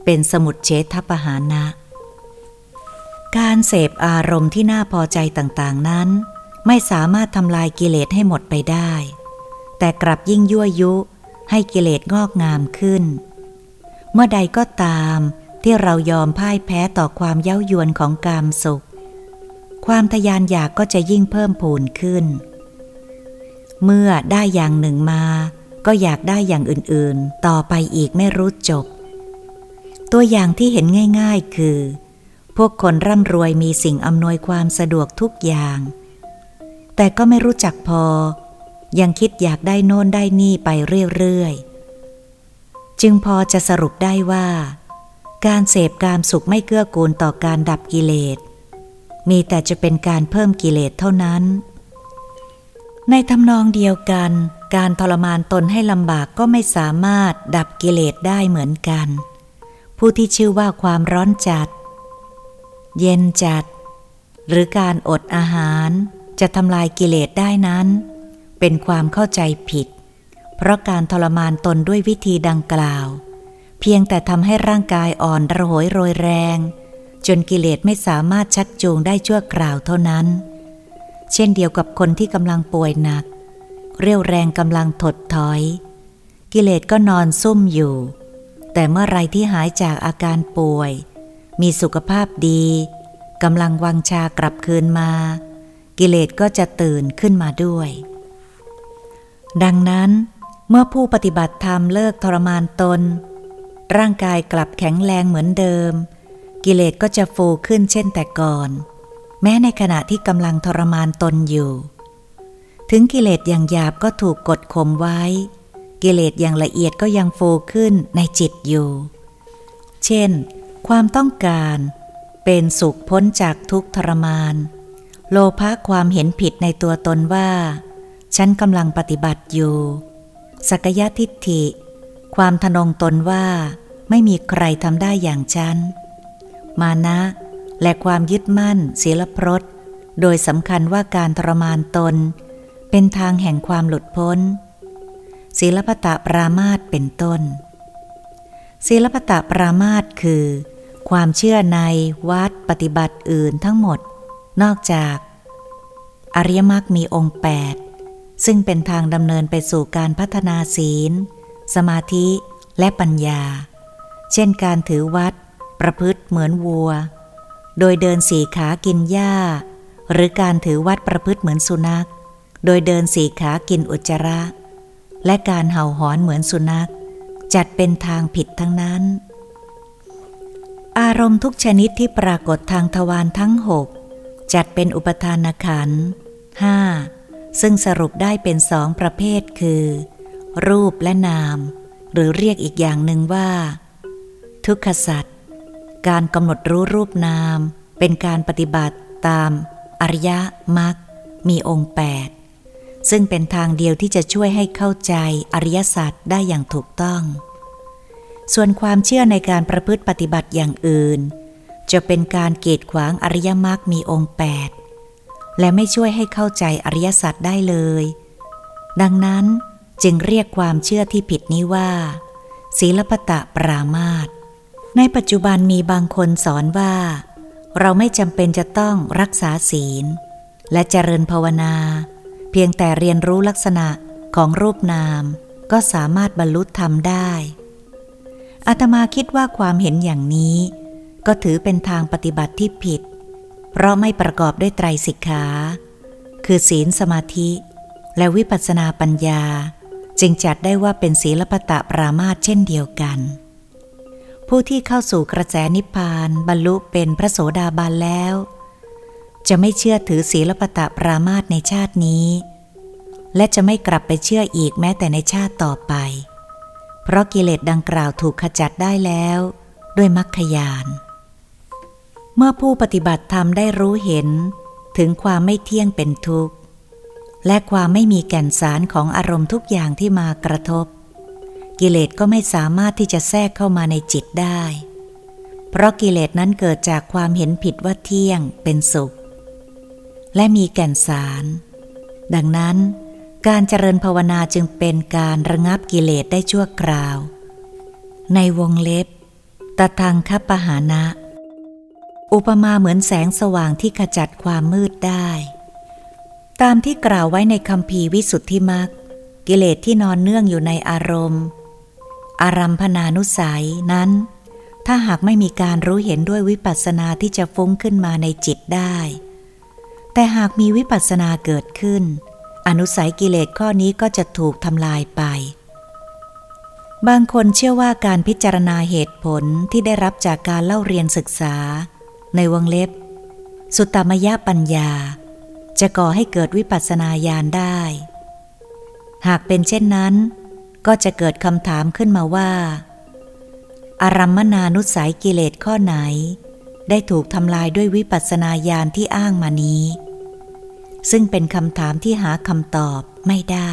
Speaker 1: เป็นสมุดเฉทปหานะ การเสพอารมณ์ที่น่าพอใจต่างๆนั้น ไม่สามารถทำลายกิเลสให้หมดไปได้ แต่กลับยิ่งยั่วยุให้กิเลสงอกงามขึ้น เมื่อใดก็ตามที่เรายอมพ่ายแพ้ต่อความเย้ายวนของกามสุข ความทยานอยากก็จะยิ่งเพิ่มพูนขึ้น เมื่อได้อย่างหนึ่งมา ก็อยากได้อย่างอื่นๆ ต่อไปอีกไม่รู้จบ ตัวอย่างที่เห็นง่าย ๆ คือ พวกคนร่ำรวยมีสิ่งอำนวยความสะดวกทุกอย่าง แต่ก็ไม่รู้จักพอ ยังคิดอยากได้โน่นได้นี่ไปเรื่อยๆ จึงพอจะสรุปได้ว่า การเสพกามสุขไม่เกื้อกูลต่อการดับกิเลส มีแต่จะเป็นการเพิ่มกิเลสเท่านั้น ในทำนองเดียวกัน การทรมานตนให้ลำบากก็ไม่สามารถดับกิเลสได้เหมือนกัน ผู้ที่ชื่อว่าความร้อนจัด เย็นจัด หรือการอดอาหารจะทำลายกิเลสได้นั้น เป็นความเข้าใจผิด เพราะการทรมานตนด้วยวิธีดังกล่าว เพียงแต่ทำให้ร่างกายอ่อนระหยโรยแรง จนกิเลสไม่สามารถชักจูงได้ชั่วคราวเท่านั้น เช่นเดียวกับคนที่กำลังป่วยหนัก เรียวแรงกำลังถดถอย กิเลสก็นอนซุ่มอยู่ แต่เมื่อไรที่หายจากอาการป่วย มีสุขภาพดีกำลังวังชากลับคืนมา กิเลสก็จะตื่นขึ้นมาด้วย ดังนั้นเมื่อผู้ปฏิบัติธรรมเลิกทรมานตน ร่างกายกลับแข็งแรงเหมือนเดิม กิเลสก็จะฟูขึ้นเช่นแต่ก่อน แม้ในขณะที่กำลังทรมานตนอยู่ ถึงกิเลสอย่างหยาบก็ถูกกดข่มไว้ กิเลสอย่างละเอียดก็ยังฟูขึ้นในจิตอยู่ เช่น ความต้องการเป็นสุขพ้นจากทุกทรมาน โลภะความเห็นผิดในตัวตนว่า ฉันกำลังปฏิบัติอยู่ สักยะทิฏฐิ ความทนงตนว่า ไม่มีใครทำได้อย่างฉัน มานะ และความยึดมั่นศีลพรตโดยสำคัญว่าการทรมานตน เป็นทางแห่งความหลุดพ้น ศีลปตะปรามาตเป็นต้น ศีลปตะปรามาตคือ ความเชื่อในวัดปฏิบัติอื่นทั้งหมด นอกจาก อริยมรรคมีองค์แปดซึ่งเป็นทางดำเนินไปสู่การพัฒนาศีล สมาธิและปัญญา เช่นการถือวัด ประพฤติเหมือนวัว โดยเดินสีขากินหญ้า หรือการถือวัดประพฤติเหมือนสุนัข โดยเดินสีขากินอุจจาระ และการเห่าหอนเหมือนสุนัข จัดเป็นทางผิดทั้งนั้น อารมณ์ทุกชนิดที่ปรากฏทางทวารทั้งหกจัดเป็นอุปทานขันห้าซึ่งสรุปได้เป็นสองประเภทคือ รูปและนาม หรือเรียกอีกอย่างหนึ่งว่า ทุกขสัตว์ การกำหนดรู้รูปนาม เป็นการปฏิบัติตาม อริยมรรคมีองค์แปดซึ่งเป็นทางเดียวที่จะช่วยให้เข้าใจอริยสัจได้อย่างถูกต้อง ส่วนความเชื่อในการประพฤติปฏิบัติอย่างอื่น จะเป็นการเกีดขวางอริยมรรคมีองค์แปดและไม่ช่วยให้เข้าใจอริยสัจได้เลย ดังนั้นจึงเรียกความเชื่อที่ผิดนี้ว่า ศีลปตะปรามาต ในปัจจุบันมีบางคนสอนว่า เราไม่จำเป็นจะต้องรักษาศีล และเจริญภาวนา เพียงแต่เรียนรู้ลักษณะของรูปนาม ก็สามารถบรรลุธรรมได้อาตมาคิดว่าความเห็นอย่างนี้ ก็ถือเป็นทางปฏิบัติที่ผิด เพราะไม่ประกอบด้วยไตรสิกขา คือศีลสมาธิ และวิปัสสนาปัญญา จึงจัดได้ว่าเป็นศีลปตะปรามาตเช่นเดียวกัน ผู้ที่เข้าสู่กระแสนิพพานบรรลุเป็นพระโสดาบันแล้ว จะไม่เชื่อถือศีลปตะปรามาตในชาตินี้ และจะไม่กลับไปเชื่ออีกแม้แต่ในชาติต่อไป เพราะกิเลสดังกล่าวถูกขจัดได้แล้ว ด้วยมรรคยาน เมื่อผู้ปฏิบัติธรรมได้รู้เห็นถึงความไม่เที่ยงเป็นทุกข์ และความไม่มีแก่นสารของอารมณ์ทุกอย่างที่มากระทบ กิเลสก็ไม่สามารถที่จะแทรกเข้ามาในจิตได้ เพราะกิเลสนั้นเกิดจากความเห็นผิดว่าเที่ยงเป็นสุข และมีแก่นสาร ดังนั้น การเจริญภาวนาจึงเป็นการระงับกิเลสได้ชั่วคราว ในวงเล็บตะทางคปหานะ อุปมาเหมือนแสงสว่างที่ขจัดความมืดได้ ตามที่กล่าวไว้ในคำพีวิสุทธิมักกิเลสที่นอนเนื่องอยู่ในอารมณ์ อารัมพนานุสัยนั้น ถ้าหากไม่มีการรู้เห็นด้วยวิปัสสนาที่จะฟุ้งขึ้นมาในจิตได้ แต่หากมีวิปัสสนาเกิดขึ้น อนุสัยกิเลสข้อนี้ก็จะถูกทำลายไป บางคนเชื่อว่าการพิจารณาเหตุผลที่ได้รับจากการเล่าเรียนศึกษา ในวงเล็บ สุตตมยปัญญา จะก่อให้เกิดวิปัสสนาญาณได้ หากเป็นเช่นนั้น ก็จะเกิดคำถามขึ้นมาว่า อารัมมนานุสัยกิเลสข้อไหน ได้ถูกทำลายด้วยวิปัสสนาญาณที่อ้างมานี้ ซึ่งเป็นคำถามที่หาคำตอบไม่ได้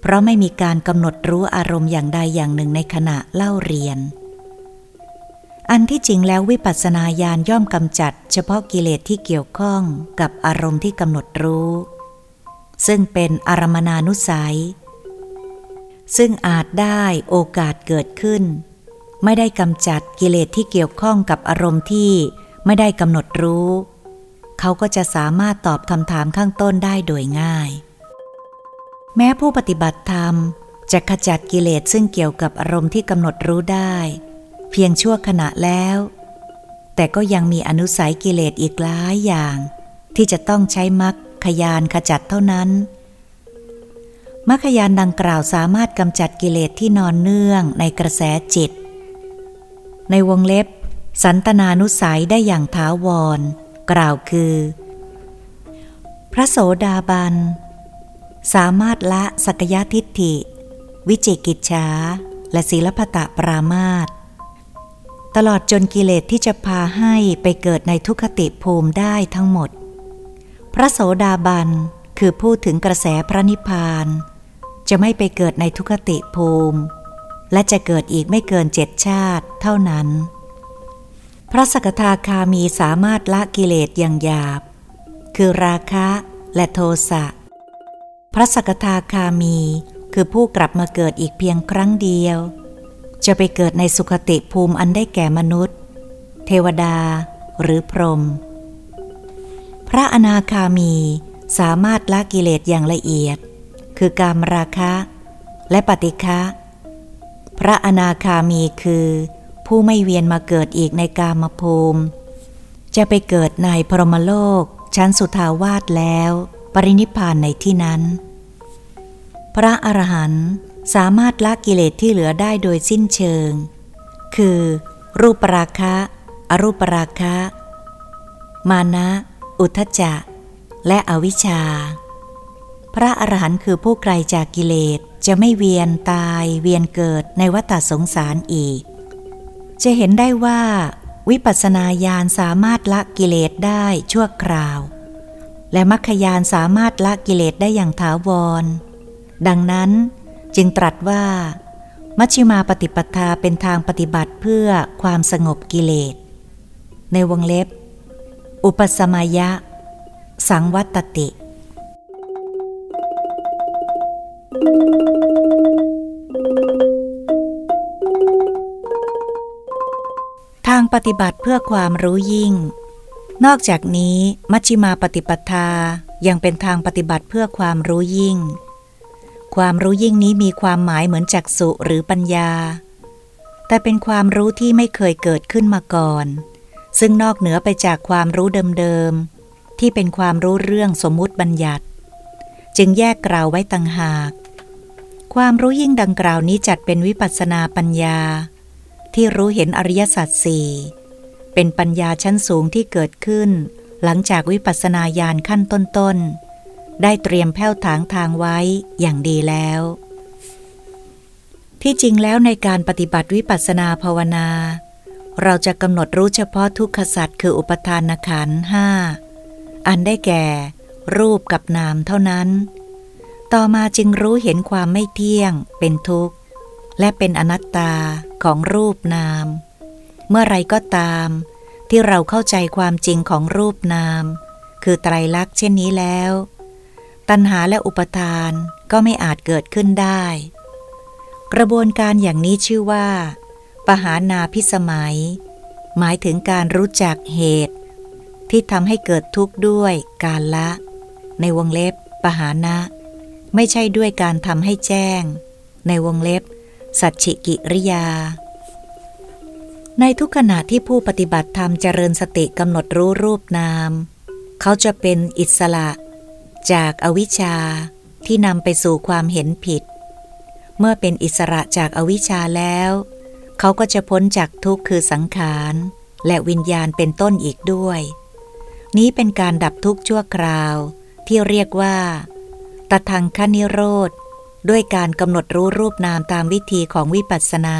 Speaker 1: เพราะไม่มีการกำหนดรู้อารมณ์อย่างใดอย่างหนึ่งในขณะเล่าเรียน อันที่จริงแล้ววิปัสสนาญาณย่อมกำจัด เฉพาะกิเลสที่เกี่ยวข้องกับอารมณ์ที่กำหนดรู้ ซึ่งเป็นอารมณานุสัย ซึ่งอาจได้โอกาสเกิดขึ้น ไม่ได้กำจัดกิเลสที่เกี่ยวข้องกับอารมณ์ที่ไม่ได้กำหนดรู้ เขาก็จะสามารถตอบคำถามข้างต้นได้โดยง่าย แม้ผู้ปฏิบัติธรรมจะขจัดกิเลสซึ่งเกี่ยวกับอารมณ์ที่กำหนดรู้ได้ เพียงชั่วขณะแล้ว แต่ก็ยังมีอนุสัยกิเลสอีกหลายอย่าง ที่จะต้องใช้มรรคยานขจัดเท่านั้น มรรคยานดังกล่าวสามารถกำจัดกิเลสที่นอนเนื่องในกระแสจิต ในวงเล็บ สันตนานุสัยได้อย่างท้าวร กล่าวคือ พระโสดาบัน สามารถละสักยะทิฏฐิ วิจิกิจฉาและศีลพตะปรามาตตลอดจนกิเลสที่จะพาให้ไปเกิดในทุคติภูมิได้ทั้งหมด พระโสดาบันคือพูดถึงกระแสพระนิพพาน จะไม่ไปเกิดในทุคติภูมิ และจะเกิดอีกไม่เกินเจ็ดชาติเท่านั้น พระสกทาคามีสามารถละกิเลสอย่างหยาบ คือราคะและโทสะ พระสกทาคามีคือผู้กลับมาเกิดอีกเพียงครั้งเดียว จะไปเกิดในสุคติภูมิอันได้แก่มนุษย์ เทวดาหรือพรหมพระอนาคามีสามารถละกิเลสอย่างละเอียด คือการราคะ และปฏิฆะพระอนาคามีคือ ผู้ไม่เวียนมาเกิดอีกในกามภูมิ จะไปเกิดในพรหมโลก ชั้นสุทาวาสแล้ว ปรินิพานในที่นั้น พระอรหันต์สามารถละกิเลสที่เหลือได้โดยสิ้นเชิง คือ รูปราคะ อรูปราคะ มานะ อุทจจะ และอวิชชา พระอรหันต์คือผู้ไกลจากกิเลสจะไม่เวียนตายเวียนเกิดในวัฏสงสารอีก จะเห็นได้ว่า วิปัสสนาญาณสามารถละกิเลสได้ชั่วคราว และมรรคญาณสามารถละกิเลสได้อย่างถาวร ดังนั้นจึงตรัสว่า มัชฌิมาปฏิปทาเป็นทางปฏิบัติเพื่อความสงบกิเลส ในวงเล็บ อุปสมายะ สังวัตติ ทางปฏิบัติเพื่อความรู้ยิ่ง นอกจากนี้มัชฌิมาปฏิปทายังเป็นทางปฏิบัติเพื่อความรู้ยิ่ง ความรู้ยิ่งนี้มีความหมายเหมือนจักสุหรือปัญญา แต่เป็นความรู้ที่ไม่เคยเกิดขึ้นมาก่อน ซึ่งนอกเหนือไปจากความรู้เดิมๆที่เป็นความรู้เรื่องสมมุติบัญญัติ จึงแยกกล่าวไว้ต่างหาก ความรู้ยิ่งดังกล่าวนี้จัดเป็นวิปัสนาปัญญา ที่รู้เห็นอริยสัจสี่เป็นปัญญาชั้นสูงที่เกิดขึ้น หลังจากวิปัสนาญาณขั้นต้นๆ ได้เตรียมแผ้วถางทางไว้อย่างดีแล้ว ที่จริงแล้วในการปฏิบัติวิปัสสนาภาวนา เราจะกำหนดรู้เฉพาะทุกขสัตว์คืออุปทานขันห้าอันได้แก่ รูปกับนามเท่านั้น ต่อมาจึงรู้เห็นความไม่เที่ยง เป็นทุกข์ และเป็นอนัตตาของรูปนาม เมื่อไรก็ตาม ที่เราเข้าใจความจริงของรูปนาม คือไตรลักษณ์เช่นนี้แล้ว ตัณหาและอุปทานก็ไม่อาจเกิดขึ้นได้ กระบวนการอย่างนี้ชื่อว่า ปหานาพิสมัย หมายถึงการรู้จักเหตุ ที่ทำให้เกิดทุกข์ด้วยการละ ในวงเล็บ ปหานะ ไม่ใช่ด้วยการทำให้แจ้ง ในวงเล็บ สัจฉิกิริยา ในทุกขณะที่ผู้ปฏิบัติธรรมเจริญสติกำหนดรู้รูปนาม เขาจะเป็นอิสระ จากอวิชชาที่นำไปสู่ความเห็นผิด เมื่อเป็นอิสระจากอวิชชาแล้ว เขาก็จะพ้นจากทุกข์คือสังขาร และวิญญาณเป็นต้นอีกด้วย นี้เป็นการดับทุกข์ชั่วคราวที่เรียกว่า ตทังคนิโรธ ด้วยการกำหนดรู้รูปนามตามวิธีของวิปัสสนา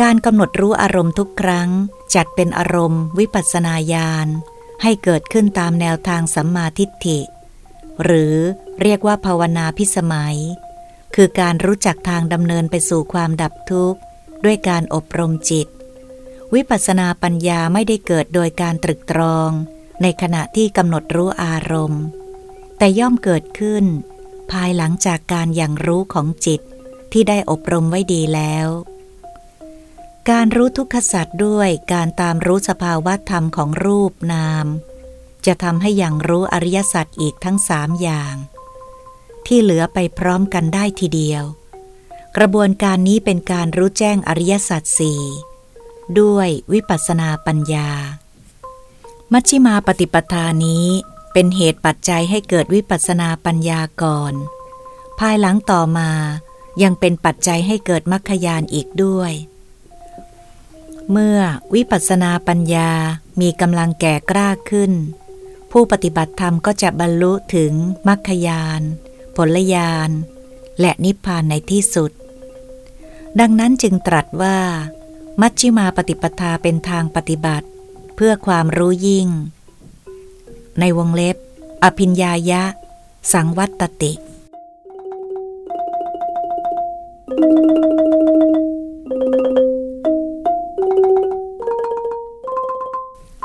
Speaker 1: การกำหนดรู้อารมณ์ทุกครั้ง จัดเป็นอารมณ์ วิปัสสนาญาณให้เกิดขึ้นตามแนวทางสัมมาทิฏฐิ หรือเรียกว่าภาวนาพิสมัย คือการรู้จักทางดำเนินไปสู่ความดับทุกข์ ด้วยการอบรมจิต วิปัสสนาปัญญาไม่ได้เกิดโดยการตรึกตรอง ในขณะที่กำหนดรู้อารมณ์ แต่ย่อมเกิดขึ้น ภายหลังจากการอย่างรู้ของจิตที่ได้อบรมไว้ดีแล้ว การรู้ทุกขสัตว์ด้วยการตามรู้สภาวะธรรมของรูปนาม จะทำให้อย่างรู้อริยสัจอีกทั้งสามอย่าง ที่เหลือไปพร้อมกันได้ทีเดียว กระบวนการนี้เป็นการรู้แจ้งอริยสัจสี่ด้วยวิปัสสนาปัญญา มัชฌิมาปฏิปทานี้ เป็นเหตุปัจจัยให้เกิดวิปัสนาปัญญาก่อน ภายหลังต่อมายังเป็นปัจจัยให้เกิดมรรคยานอีกด้วย เมื่อวิปัสสนาปัญญามีกำลังแก่กล้าขึ้น ผู้ปฏิบัติธรรมก็จะบรรลุถึงมรรคยาน ผลญาณและนิพพานในที่สุด ดังนั้นจึงตรัสว่า มัชฌิมาปฏิปทาเป็นทางปฏิบัติ เพื่อความรู้ยิ่ง ในวงเล็บ อภิญญายะ สังวัตติ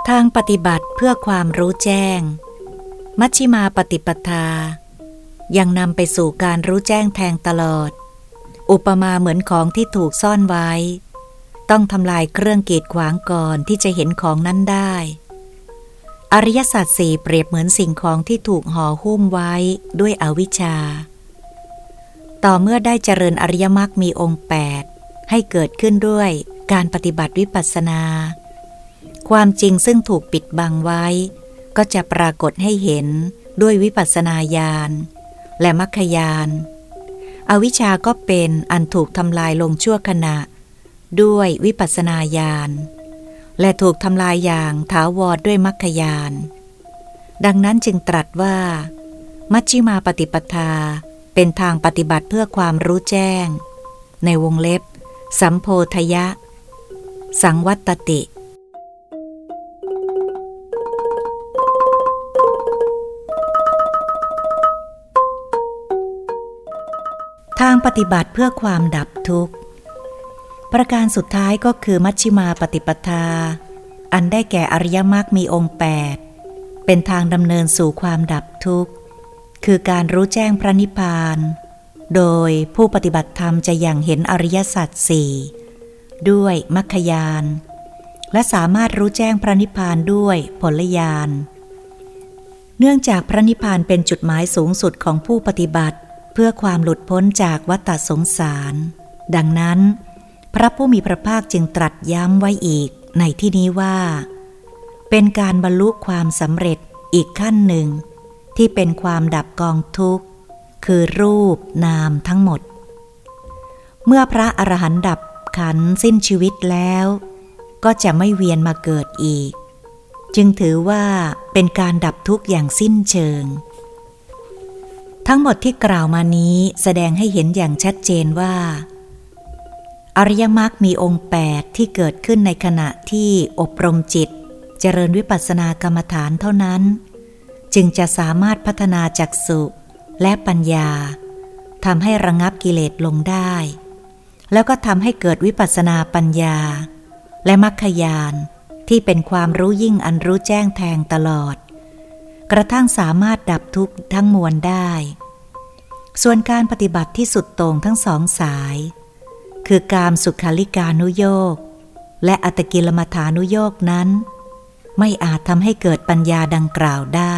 Speaker 1: ทางปฏิบัติเพื่อความรู้แจ้ง มัชฌิมาปฏิปทา ยังนำไปสู่การรู้แจ้งแทงตลอด อุปมาเหมือนของที่ถูกซ่อนไว้ ต้องทำลายเครื่องกีดขวางก่อนที่จะเห็นของนั้นได้ อริยสัจสี่เปรียบเหมือนสิ่งของที่ถูกห่อหุ้มไว้ด้วยอวิชชา ต่อเมื่อได้เจริญอริยมรรคมีองค์แปดให้เกิดขึ้นด้วยการปฏิบัติวิปัสสนา ความจริงซึ่งถูกปิดบังไว้ ก็จะปรากฏให้เห็นด้วยวิปัสสนาญาณและมัคคยานอวิชาก็เป็นอันถูกทำลายลงชั่วขณะ ด้วยวิปัสสนาญาณ และถูกทำลายอย่างถาวรด้วยมัคคยาน ดังนั้นจึงตรัสว่า มัชฌิมาปฏิปทาเป็นทางปฏิบัติเพื่อความรู้แจ้ง ในวงเล็บ สัมโพธยะ สังวัตติ ทางปฏิบัติเพื่อความดับทุกข์ ประการสุดท้ายก็คือมัชฌิมาปฏิปทา อันได้แก่อริยมรรคมีองค์แปดเป็นทางดำเนินสู่ความดับทุกข์ คือการรู้แจ้งพระนิพพาน โดยผู้ปฏิบัติธรรมจะอย่างเห็นอริยสัจสี่ด้วยมรรคยาน และสามารถรู้แจ้งพระนิพพานด้วยผลญาณเนื่องจากพระนิพพานเป็นจุดหมายสูงสุดของผู้ปฏิบัติ เพื่อความหลุดพ้นจากวัฏสงสาร ดังนั้น พระผู้มีพระภาคจึงตรัสย้ำไว้อีกในที่นี้ว่า เป็นการบรรลุความสำเร็จอีกขั้นหนึ่ง ที่เป็นความดับกองทุกข์ คือรูปนามทั้งหมด เมื่อพระอรหันต์ดับขันสิ้นชีวิตแล้ว ก็จะไม่เวียนมาเกิดอีก จึงถือว่าเป็นการดับทุกข์อย่างสิ้นเชิง ทั้งหมดที่กล่าวมานี้แสดงให้เห็นอย่างชัดเจนว่า อริยมรรคมีองค์แปดที่เกิดขึ้นในขณะที่อบรมจิต เจริญวิปัสสนากรรมฐานเท่านั้น จึงจะสามารถพัฒนาจักสุและปัญญาทำให้ระงับกิเลสลงได้ แล้วก็ทำให้เกิดวิปัสนาปัญญา และมรรคยานที่เป็นความรู้ยิ่งอันรู้แจ้งแทงตลอด กระทั่งสามารถดับทุกข์ทั้งมวลได้ ส่วนการปฏิบัติที่สุดตรงทั้งสองสาย คือการสุขาลิกานุโยกและอัตกิลมัฐานุโยกนั้น ไม่อาจทำให้เกิดปัญญาดังกล่าวได้